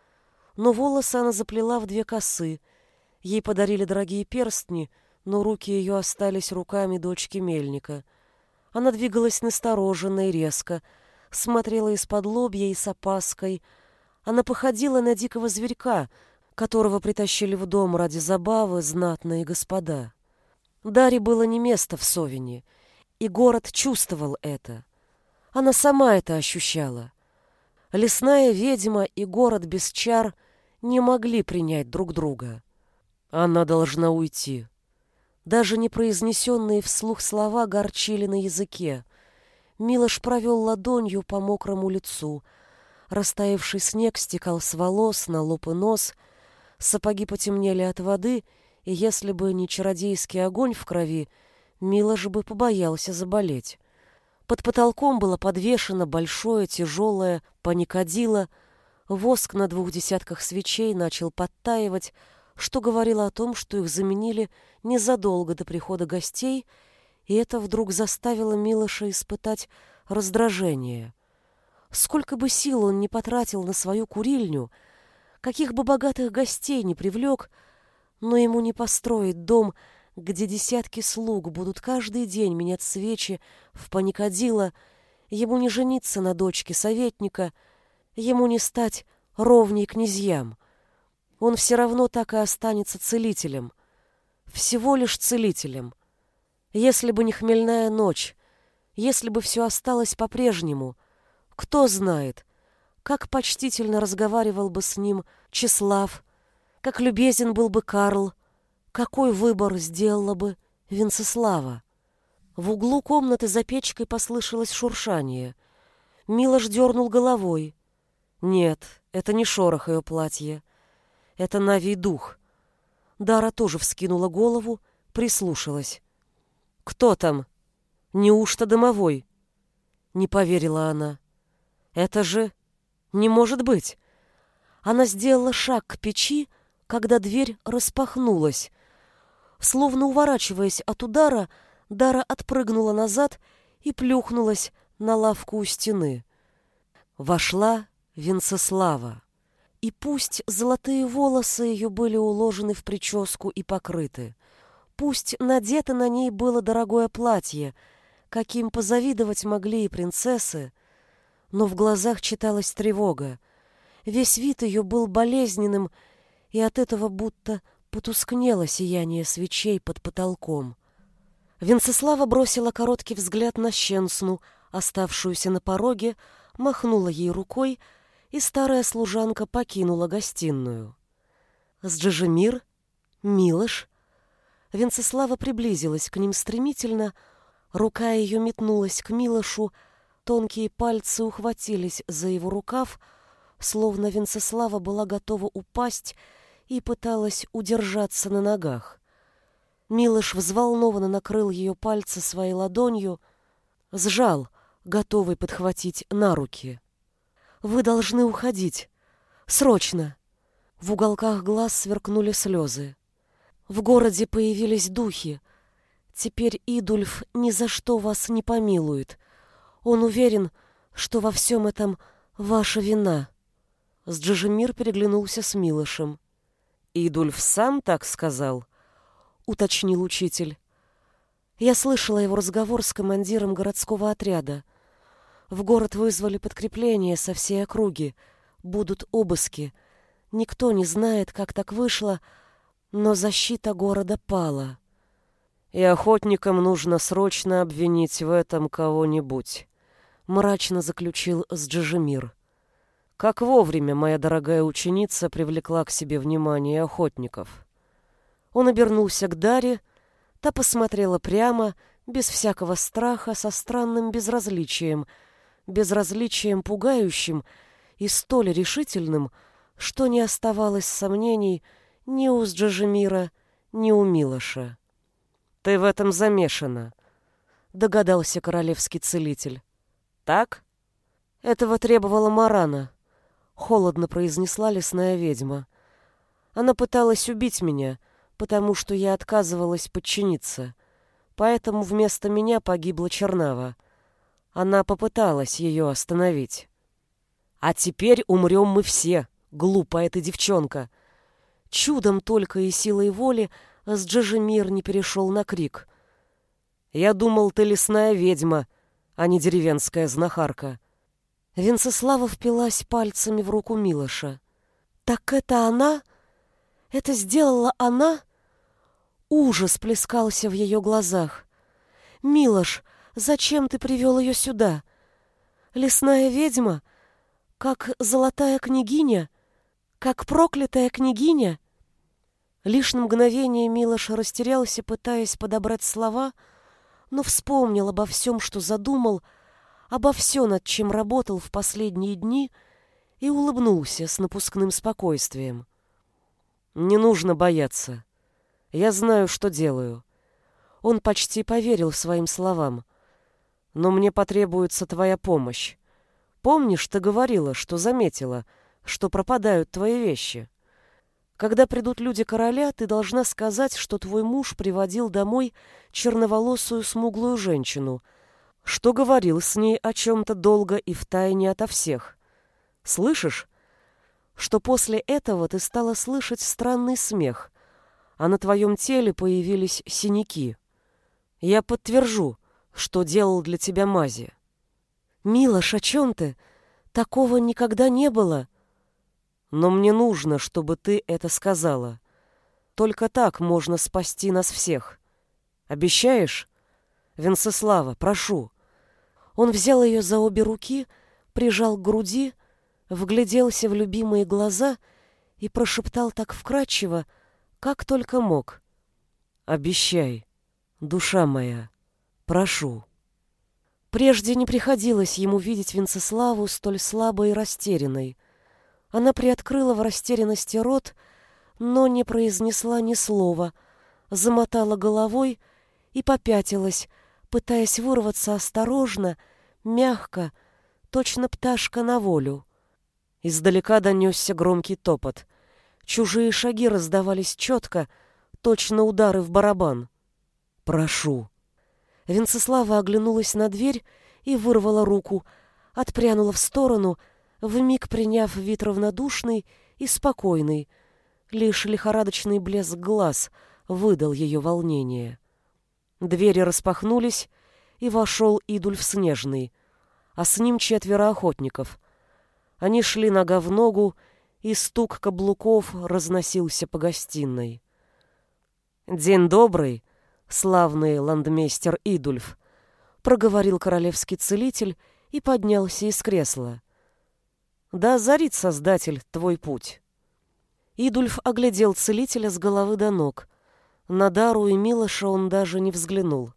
но волосы она заплела в две косы. Ей подарили дорогие перстни — но руки ее остались руками дочки мельника. Она двигалась настороженно и резко, смотрела из-под лобья и с опаской. Она походила на дикого зверька, которого притащили в дом ради забавы знатные господа. Даре было не место в Совине, и город чувствовал это. Она сама это ощущала. Лесная ведьма и город без чар не могли принять друг друга. Она должна уйти, даже непроизнесенные вслух слова горчили на языке. Милош провел ладонью по мокрому лицу. Растаявший снег стекал с волос на лоб и нос. Сапоги потемнели от воды, и если бы не чародейский огонь в крови, Милош бы побоялся заболеть. Под потолком было подвешено большое тяжелое паникадило. Воск на двух десятках свечей начал подтаивать, что говорило о том, что их заменили незадолго до прихода гостей, и это вдруг заставило Милоша испытать раздражение. Сколько бы сил он не потратил на свою курильню, каких бы богатых гостей не привлек, но ему не построить дом, где десятки слуг будут каждый день менять свечи в паникадило, ему не жениться на дочке советника, ему не стать ровней князьям. Он все равно так и останется целителем, всего лишь целителем. Если бы не хмельная ночь, если бы все осталось по-прежнему, кто знает, как почтительно разговаривал бы с ним Числав, как любезен был бы Карл, какой выбор сделала бы Венцеслава. В углу комнаты за печкой послышалось шуршание. Милош дернул головой. Нет, это не шорох ее платья. Это Навий дух. Дара тоже вскинула голову, прислушалась. «Кто там? Неужто домовой?» Не поверила она. «Это же... не может быть!» Она сделала шаг к печи, когда дверь распахнулась. Словно уворачиваясь от удара, Дара отпрыгнула назад и плюхнулась на лавку у стены. Вошла Венцеслава. И пусть золотые волосы ее были уложены в прическу и покрыты, пусть надето на ней было дорогое платье, каким позавидовать могли и принцессы, но в глазах читалась тревога. Весь вид ее был болезненным, и от этого будто потускнело сияние свечей под потолком. Венцеслава бросила короткий взгляд на Щенсну, оставшуюся на пороге, махнула ей рукой, и старая служанка покинула гостиную. С Джижемир, Милош. Венцеслава приблизилась к ним стремительно, рука ее метнулась к Милошу, тонкие пальцы ухватились за его рукав, словно Венцеслава была готова упасть и пыталась удержаться на ногах. Милош взволнованно накрыл ее пальцы своей ладонью, сжал, готовый подхватить на руки. «Вы должны уходить. Срочно!» В уголках глаз сверкнули слезы. В городе появились духи. Теперь Идульф ни за что вас не помилует. Он уверен, что во всем этом ваша вина. С Джижемир переглянулся с Милошем. «Идульф сам так сказал?» уточнил учитель. Я слышала его разговор с командиром городского отряда. В город вызвали подкрепление со всей округи. Будут обыски. Никто не знает, как так вышло, но защита города пала. И охотникам нужно срочно обвинить в этом кого-нибудь, мрачно заключил Сджижемир. Как вовремя моя дорогая ученица привлекла к себе внимание охотников. Он обернулся к Даре, та посмотрела прямо, без всякого страха, со странным безразличием, безразличием пугающим и столь решительным, что не оставалось сомнений ни у Сджижемира, ни у Милоша. «Ты в этом замешана», — догадался королевский целитель. «Так?» «Этого требовала Марана», — холодно произнесла лесная ведьма. «Она пыталась убить меня, потому что я отказывалась подчиниться. Поэтому вместо меня погибла Чернава. Она попыталась ее остановить. А теперь умрем мы все, глупая ты девчонка. Чудом только и силой воли с Джажемир не перешел на крик. Я думал, ты лесная ведьма, а не деревенская знахарка. Венцеслава впилась пальцами в руку Милоша. Так это она? Это сделала она? Ужас плескался в ее глазах. «Милош, зачем ты привел ее сюда? Лесная ведьма? Как золотая княгиня? Как проклятая княгиня?» Лишь на мгновение Милош растерялся, пытаясь подобрать слова, но вспомнил обо всем, что задумал, обо всем, над чем работал в последние дни, и улыбнулся с напускным спокойствием. «Не нужно бояться. Я знаю, что делаю. Он почти поверил своим словам. Но мне потребуется твоя помощь. Помнишь, ты говорила, что заметила, что пропадают твои вещи? Когда придут люди короля, ты должна сказать, что твой муж приводил домой черноволосую смуглую женщину, что говорил с ней о чем-то долго и втайне ото всех. Слышишь? Что после этого ты стала слышать странный смех — а на твоем теле появились синяки. Я подтвержу, что делал для тебя мази. Милош, о чем ты? Такого никогда не было. Но мне нужно, чтобы ты это сказала. Только так можно спасти нас всех. Обещаешь? Венцеслава, прошу!» Он взял ее за обе руки, прижал к груди, вгляделся в любимые глаза и прошептал так вкрадчиво, как только мог. «Обещай, душа моя, прошу». Прежде не приходилось ему видеть Венцеславу столь слабой и растерянной. Она приоткрыла в растерянности рот, но не произнесла ни слова, замотала головой и попятилась, пытаясь вырваться осторожно, мягко, точно пташка на волю. Издалека донесся громкий топот. Чужие шаги раздавались четко, точно удары в барабан. «Прошу». Венцеслава оглянулась на дверь и вырвала руку, отпрянула в сторону, вмиг приняв вид равнодушный и спокойный. Лишь лихорадочный блеск глаз выдал ее волнение. Двери распахнулись, и вошел Идульф Снежный, а с ним четверо охотников. Они шли нога в ногу, и стук каблуков разносился по гостиной. «День добрый, славный ландмейстер Идульф», — проговорил королевский целитель и поднялся из кресла. «Да зарит Создатель твой путь». Идульф оглядел целителя с головы до ног. На Дару и Милоша он даже не взглянул.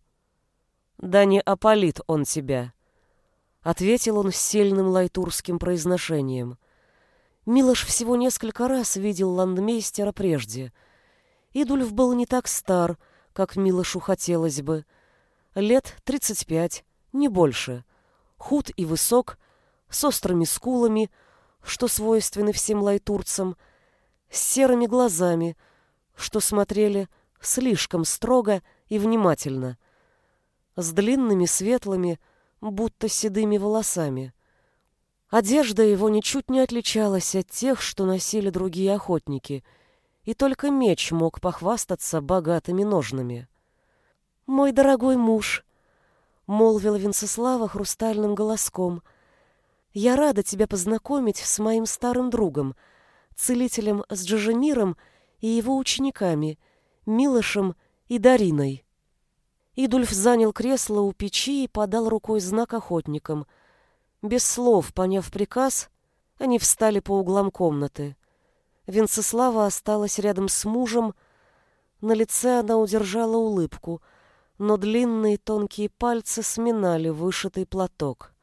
«Да не опалит он тебя», — ответил он с сильным лайтурским произношением. Милош всего несколько раз видел ландмейстера прежде. Идульф был не так стар, как Милошу хотелось бы. Лет тридцать пять, не больше. Худ и высок, с острыми скулами, что свойственны всем лайтурцам, с серыми глазами, что смотрели слишком строго и внимательно, с длинными светлыми, будто седыми волосами. Одежда его ничуть не отличалась от тех, что носили другие охотники, и только меч мог похвастаться богатыми ножнами. «Мой дорогой муж», — молвила Венцеслава хрустальным голоском, — «я рада тебя познакомить с моим старым другом, целителем с Джажемиром и его учениками, Милошем и Дариной». Идульф занял кресло у печи и подал рукой знак охотникам. Без слов, поняв приказ, они встали по углам комнаты. Венцеслава осталась рядом с мужем. На лице она удержала улыбку, но длинные тонкие пальцы сминали вышитый платок.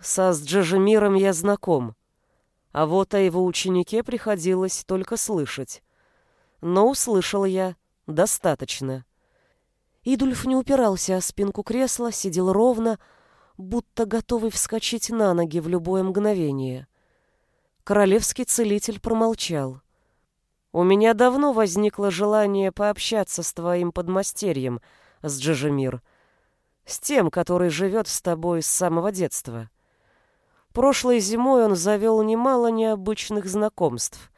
Со Сджажемиром я знаком, а вот о его ученике приходилось только слышать. Но услышал я достаточно. Идульф не упирался о спинку кресла, сидел ровно, будто готовый вскочить на ноги в любое мгновение. Королевский целитель промолчал. «У меня давно возникло желание пообщаться с твоим подмастерьем, с Джажемир, с тем, который живет с тобой с самого детства. Прошлой зимой он завел немало необычных знакомств.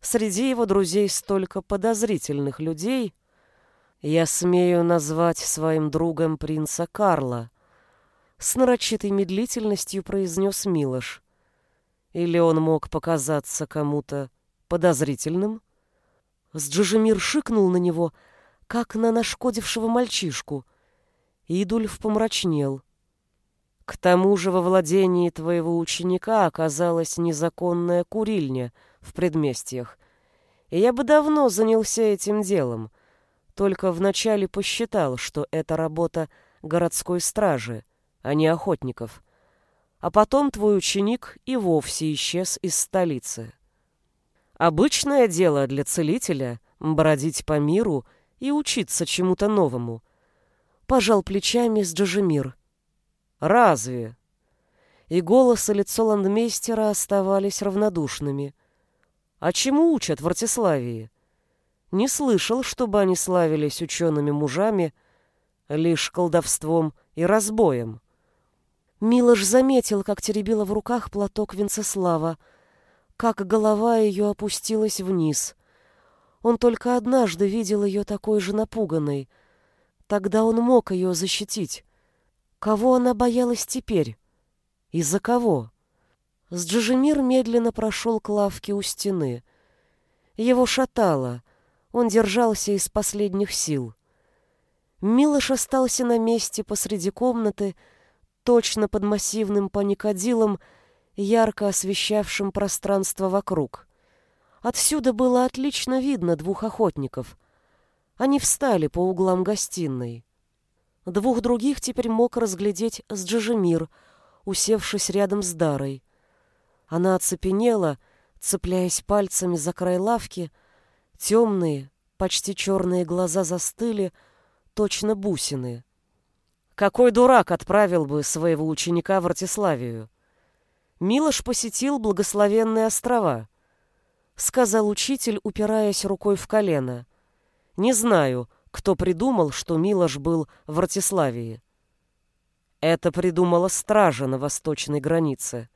Среди его друзей столько подозрительных людей — я смею назвать своим другом принца Карла. С нарочитой медлительностью произнес Милош. Или он мог показаться кому-то подозрительным? Сджижемир шикнул на него, как на нашкодившего мальчишку. Идульф помрачнел. К тому же во владении твоего ученика оказалась незаконная курильня в предместьях, и я бы давно занялся этим делом — только вначале посчитал, что это работа городской стражи, а не охотников. А потом твой ученик и вовсе исчез из столицы. Обычное дело для целителя — бродить по миру и учиться чему-то новому. Пожал плечами с Джажемир. Разве? И голос и лицо ландмейстера оставались равнодушными. А чему учат в Артиславии? Не слышал, чтобы они славились учеными мужами, лишь колдовством и разбоем. Милош заметил, как теребила в руках платок Венцеслава, как голова ее опустилась вниз. Он только однажды видел ее такой же напуганной. Тогда он мог ее защитить. Кого она боялась теперь? Из-за кого? Сджижемир медленно прошел к лавке у стены. Его шатало — он держался из последних сил. Милош остался на месте посреди комнаты, точно под массивным паникадилом, ярко освещавшим пространство вокруг. Отсюда было отлично видно двух охотников. Они встали по углам гостиной. Двух других теперь мог разглядеть с Джижемир, усевшись рядом с Дарой. Она оцепенела, цепляясь пальцами за край лавки, темные, почти черные глаза застыли, точно бусины. Какой дурак отправил бы своего ученика в Артиславию? Милош посетил благословенные острова, сказал учитель, упираясь рукой в колено. Не знаю, кто придумал, что Милош был в Ратиславии. Это придумала стража на восточной границе.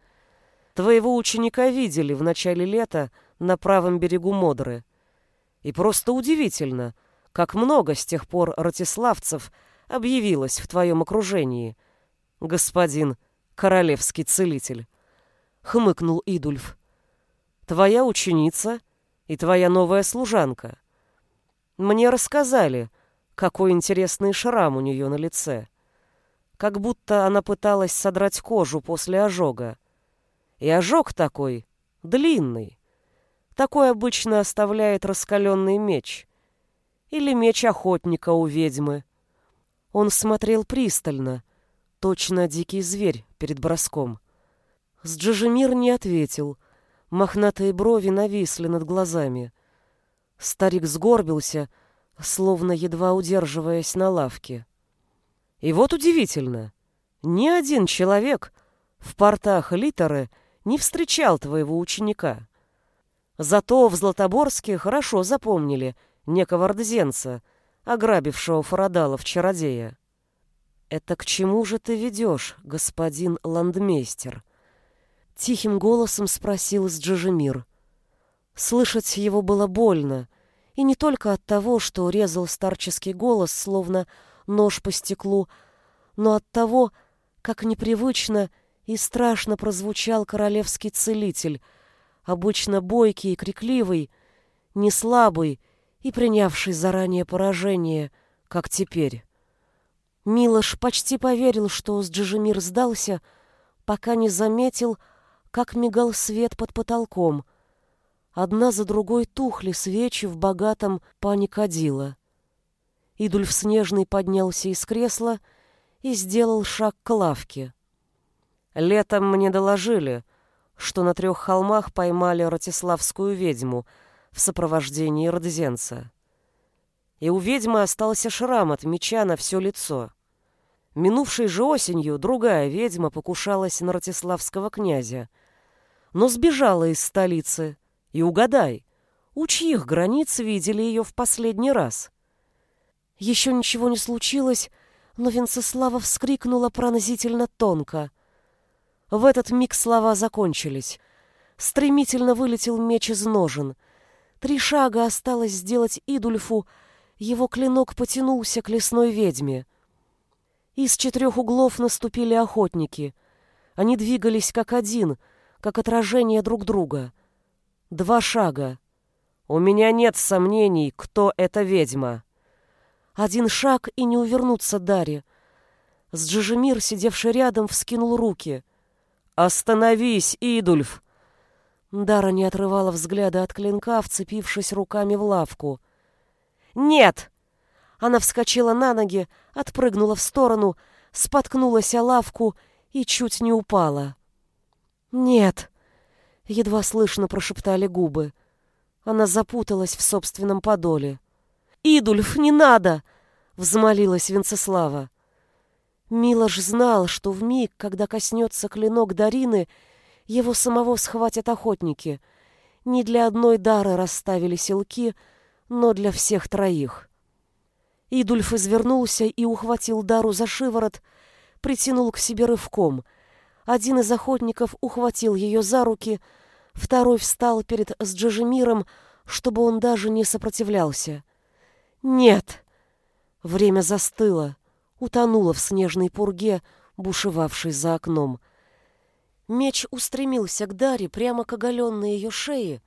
Твоего ученика видели в начале лета на правом берегу Модры. И просто удивительно, как много с тех пор ратиславцев объявилось в твоем окружении, господин королевский целитель. Хмыкнул Идульф. Твоя ученица и твоя новая служанка — мне рассказали, какой интересный шрам у нее на лице. Как будто она пыталась содрать кожу после ожога. И ожог такой, длинный. Такой обычно оставляет раскаленный меч. Или меч охотника у ведьмы. Он смотрел пристально, точно дикий зверь перед броском. С не ответил. Мохнатые брови нависли над глазами. Старик сгорбился, словно едва удерживаясь на лавке. И вот удивительно, ни один человек в портах Литеры не встречал твоего ученика. Зато в Златоборске хорошо запомнили некого рдзенца, ограбившего Фарадалов-чародея. «Это к чему же ты ведешь, господин ландмейстер?» Тихим голосом спросил Сджижемир. Слышать его было больно, и не только от того, что резал старческий голос, словно нож по стеклу, но от того, как непривычно и страшно прозвучал королевский целитель, обычно бойкий и крикливый, не слабый и принявший заранее поражение, как теперь. Милош почти поверил, что Сджижемир сдался, пока не заметил, как мигал свет под потолком — Одна за другой тухли свечи в богатом паникадило. Идульф Снежный поднялся из кресла и сделал шаг к лавке. Летом мне доложили, что на трех холмах поймали ратиславскую ведьму в сопровождении родзенца. И у ведьмы остался шрам от меча на все лицо. Минувшей же осенью другая ведьма покушалась на ратиславского князя, но сбежала из столицы — и угадай, у чьих границ видели ее в последний раз? Еще ничего не случилось, но Венцеслава вскрикнула пронзительно тонко. В этот миг слова закончились. Стремительно вылетел меч из ножен. Три шага осталось сделать Идульфу, его клинок потянулся к лесной ведьме. Из четырех углов наступили охотники. Они двигались как один, как отражение друг друга. Два шага. У меня нет сомнений, кто эта ведьма. Один шаг и не увернуться Даре. С Джижемир, сидевший рядом, вскинул руки. «Остановись, Идульф!» Дара не отрывала взгляда от клинка, вцепившись руками в лавку. «Нет!» Она вскочила на ноги, отпрыгнула в сторону, споткнулась о лавку и чуть не упала. «Нет!» Едва слышно прошептали губы. Она запуталась в собственном подоле. «Идульф, не надо!» — взмолилась Венцеслава. Милош знал, что в миг, когда коснется клинок Дарины, его самого схватят охотники. Не для одной дары расставили селки, но для всех троих. Идульф извернулся и ухватил Дару за шиворот, притянул к себе рывком. Один из охотников ухватил ее за руки — Второй встал перед Сджижемиром, чтобы он даже не сопротивлялся. «Нет!» Время застыло, утонуло в снежной пурге, бушевавшей за окном. Меч устремился к Даре прямо к оголенной ее шее,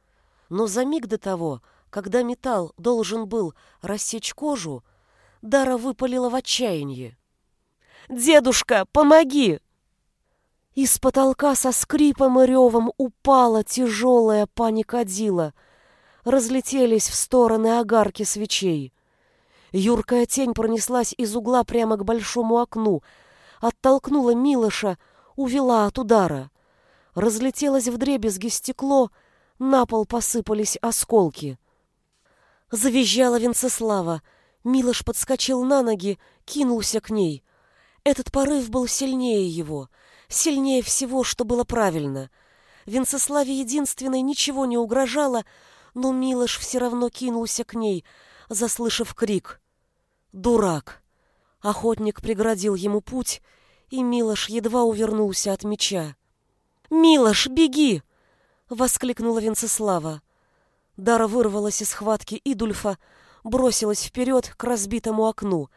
но за миг до того, когда металл должен был рассечь кожу, Дара выпалила в отчаянии. «Дедушка, помоги!» Из потолка со скрипом и ревом упала тяжелая паникадила. Разлетелись в стороны огарки свечей. Юркая тень пронеслась из угла прямо к большому окну, оттолкнула Милоша, увела от удара. Разлетелось вдребезги стекло, на пол посыпались осколки. Завизжала Венцеслава. Милош подскочил на ноги, кинулся к ней. Этот порыв был сильнее его, сильнее всего, что было правильно. Венцеславе единственной ничего не угрожало, но Милош все равно кинулся к ней, заслышав крик. «Дурак!» Охотник преградил ему путь, и Милош едва увернулся от меча. «Милош, беги!» — воскликнула Венцеслава. Дара вырвалась из схватки Идульфа, бросилась вперед к разбитому окну.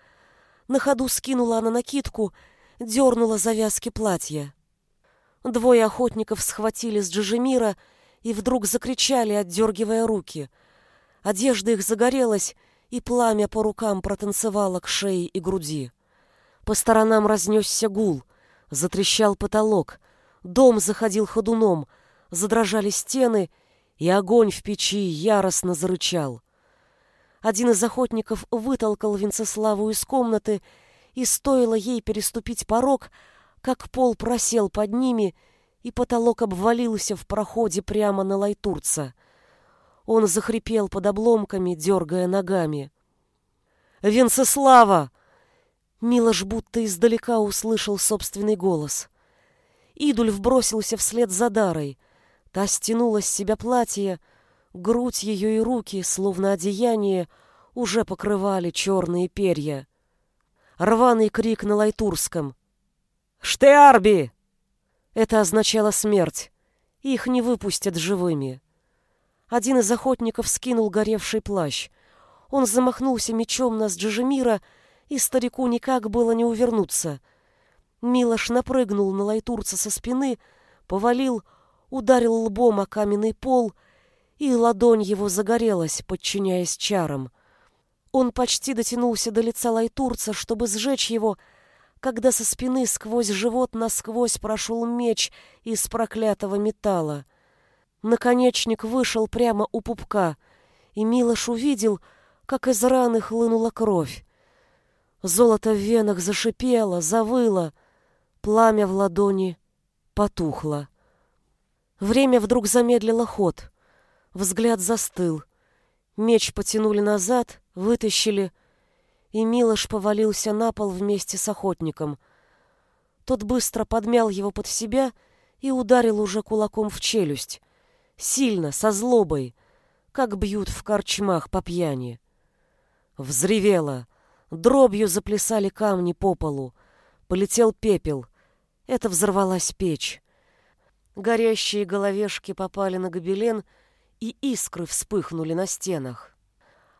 На ходу скинула она накидку, дернула завязки платья. Двое охотников схватили с Джижемира и вдруг закричали, отдергивая руки. Одежда их загорелась, и пламя по рукам протанцевало к шее и груди. По сторонам разнесся гул, затрещал потолок, дом заходил ходуном, задрожали стены, и огонь в печи яростно зарычал. Один из охотников вытолкал Венцеславу из комнаты, и стоило ей переступить порог, как пол просел под ними, и потолок обвалился в проходе прямо на Лайтурца. Он захрипел под обломками, дергая ногами. «Венцеслава!» Милош будто издалека услышал собственный голос. Идульф бросился вслед за Дарой. Та стянула с себя платье, грудь ее и руки, словно одеяние, уже покрывали черные перья. Рваный крик на лайтурском. «Штеарби!» Это означало смерть. Их не выпустят живыми. Один из охотников скинул горевший плащ. Он замахнулся мечом на Сджижемира, и старику никак было не увернуться. Милош напрыгнул на лайтурца со спины, повалил, ударил лбом о каменный пол, и ладонь его загорелась, подчиняясь чарам. Он почти дотянулся до лица лайтурца, чтобы сжечь его, когда со спины сквозь живот насквозь прошел меч из проклятого металла. Наконечник вышел прямо у пупка, и Милош увидел, как из раны хлынула кровь. Золото в венах зашипело, завыло, пламя в ладони потухло. Время вдруг замедлило ход. Взгляд застыл. Меч потянули назад, вытащили, и Милош повалился на пол вместе с охотником. Тот быстро подмял его под себя и ударил уже кулаком в челюсть. Сильно, со злобой, как бьют в корчмах по пьяни. Взревело. Дробью заплясали камни по полу. Полетел пепел. Это взорвалась печь. Горящие головешки попали на гобелен, и искры вспыхнули на стенах.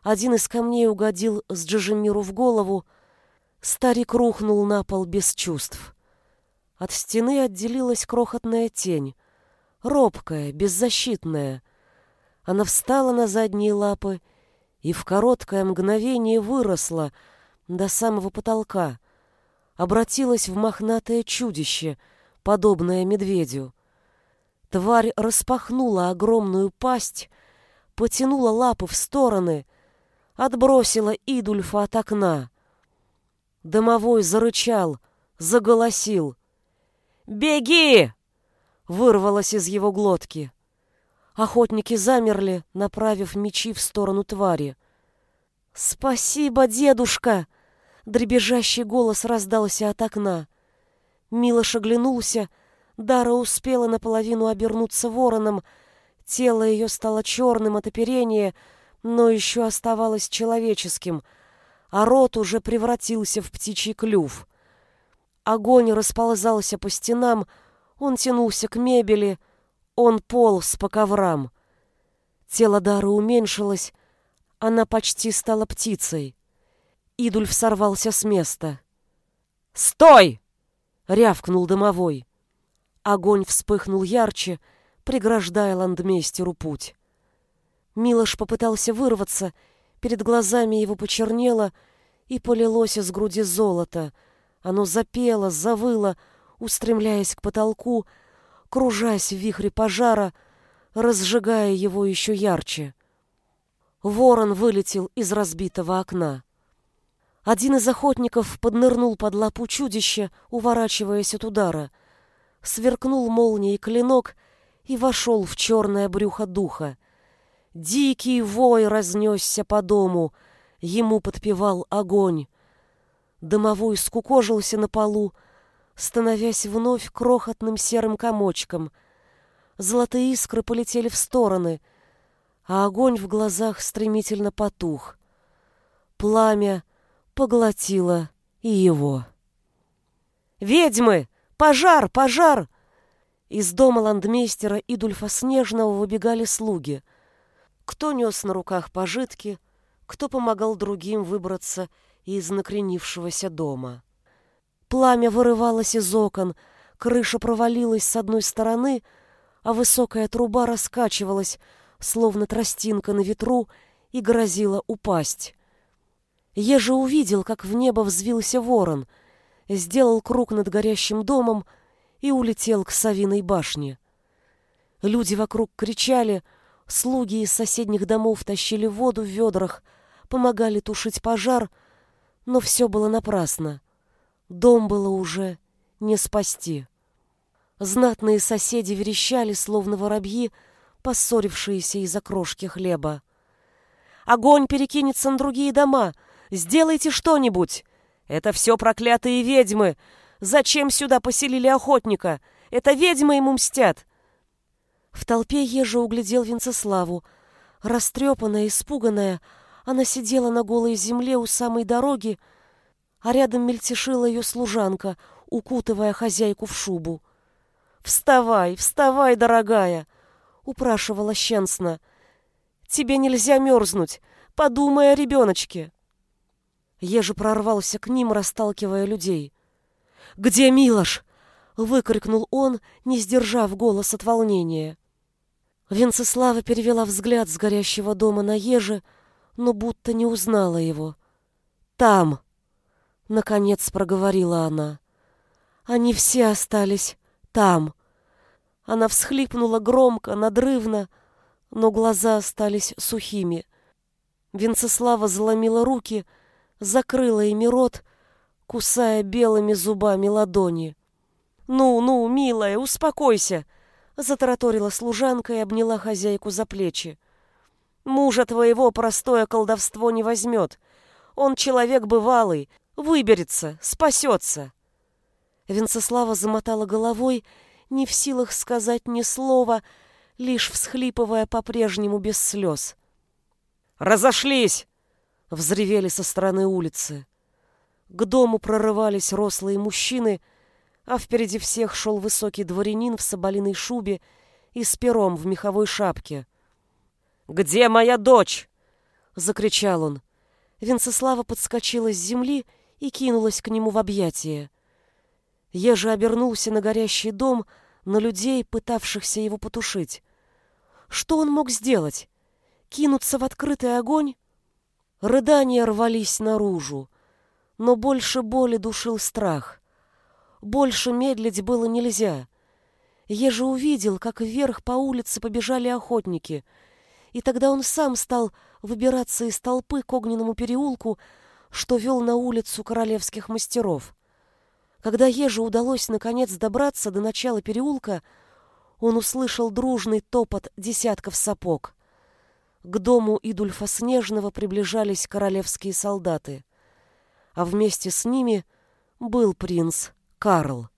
Один из камней угодил с Джижемиру в голову. Старик рухнул на пол без чувств. От стены отделилась крохотная тень, робкая, беззащитная. Она встала на задние лапы и в короткое мгновение выросла до самого потолка, обратилась в мохнатое чудище, подобное медведю. Тварь распахнула огромную пасть, потянула лапы в стороны, отбросила Идульфа от окна. Домовой зарычал, заголосил. «Беги!» — вырвалось из его глотки. Охотники замерли, направив мечи в сторону твари. «Спасибо, дедушка!» — дребезжащий голос раздался от окна. Милош оглянулся — Дара успела наполовину обернуться вороном. Тело ее стало черным от оперения, но еще оставалось человеческим, а рот уже превратился в птичий клюв. Огонь расползался по стенам, он тянулся к мебели, он полз по коврам. Тело Дары уменьшилось, она почти стала птицей. Идульф сорвался с места. «Стой!» — рявкнул домовой. Огонь вспыхнул ярче, преграждая ландмейстеру путь. Милош попытался вырваться, перед глазами его почернело, и полилось из груди золото. Оно запело, завыло, устремляясь к потолку, кружась в вихре пожара, разжигая его еще ярче. Ворон вылетел из разбитого окна. Один из охотников поднырнул под лапу чудища, уворачиваясь от удара. Сверкнул молнией клинок и вошел в черное брюхо духа. Дикий вой разнесся по дому, ему подпевал огонь. Домовой скукожился на полу, становясь вновь крохотным серым комочком. Золотые искры полетели в стороны, а огонь в глазах стремительно потух. Пламя поглотило и его. «Ведьмы! Пожар! Пожар!» Из дома ландмейстера Идульфа Снежного выбегали слуги. Кто нес на руках пожитки, кто помогал другим выбраться из накренившегося дома. Пламя вырывалось из окон, крыша провалилась с одной стороны, а высокая труба раскачивалась, словно тростинка на ветру, и грозила упасть. Еже увидел, как в небо взвился ворон, сделал круг над горящим домом и улетел к Савиной башне. Люди вокруг кричали, слуги из соседних домов тащили воду в ведрах, помогали тушить пожар, но все было напрасно. Дом было уже не спасти. Знатные соседи верещали, словно воробьи, поссорившиеся из-за крошки хлеба. «Огонь перекинется на другие дома! Сделайте что-нибудь! Это все проклятые ведьмы! Зачем сюда поселили охотника? Это ведьмы ему мстят!» В толпе ежа углядел Венцеславу. Растрепанная, испуганная, она сидела на голой земле у самой дороги, а рядом мельтешила ее служанка, укутывая хозяйку в шубу. «Вставай, вставай, дорогая!» — упрашивала Щенсна. «Тебе нельзя мерзнуть. Подумай о ребеночке!» Ежи прорвался к ним, расталкивая людей. «Где Милош?» — выкрикнул он, не сдержав голос от волнения. Венцеслава перевела взгляд с горящего дома на Ежи, но будто не узнала его. «Там!» Наконец проговорила она. Они все остались там. Она всхлипнула громко, надрывно, но глаза остались сухими. Венцеслава заломила руки, закрыла ими рот, кусая белыми зубами ладони. «Ну, ну, милая, успокойся!» Затараторила служанка и обняла хозяйку за плечи. «Мужа твоего простое колдовство не возьмет. Он человек бывалый, Выберется, спасется. Венцеслава замотала головой, не в силах сказать ни слова, лишь всхлипывая по-прежнему без слез. «Разошлись!» — взревели со стороны улицы. К дому прорывались рослые мужчины, а впереди всех шел высокий дворянин в соболиной шубе и с пером в меховой шапке. «Где моя дочь?» — закричал он. Венцеслава подскочила с земли и кинулась к нему в объятия. Ежи обернулся на горящий дом, на людей, пытавшихся его потушить. Что он мог сделать? Кинуться в открытый огонь? Рыдания рвались наружу, но больше боли душил страх. Больше медлить было нельзя. Еже увидел, как вверх по улице побежали охотники, и тогда он сам стал выбираться из толпы к огненному переулку, что вел на улицу королевских мастеров. Когда Ежу удалось наконец добраться до начала переулка, он услышал дружный топот десятков сапог. К дому Идульфа Снежного приближались королевские солдаты, а вместе с ними был принц Карл.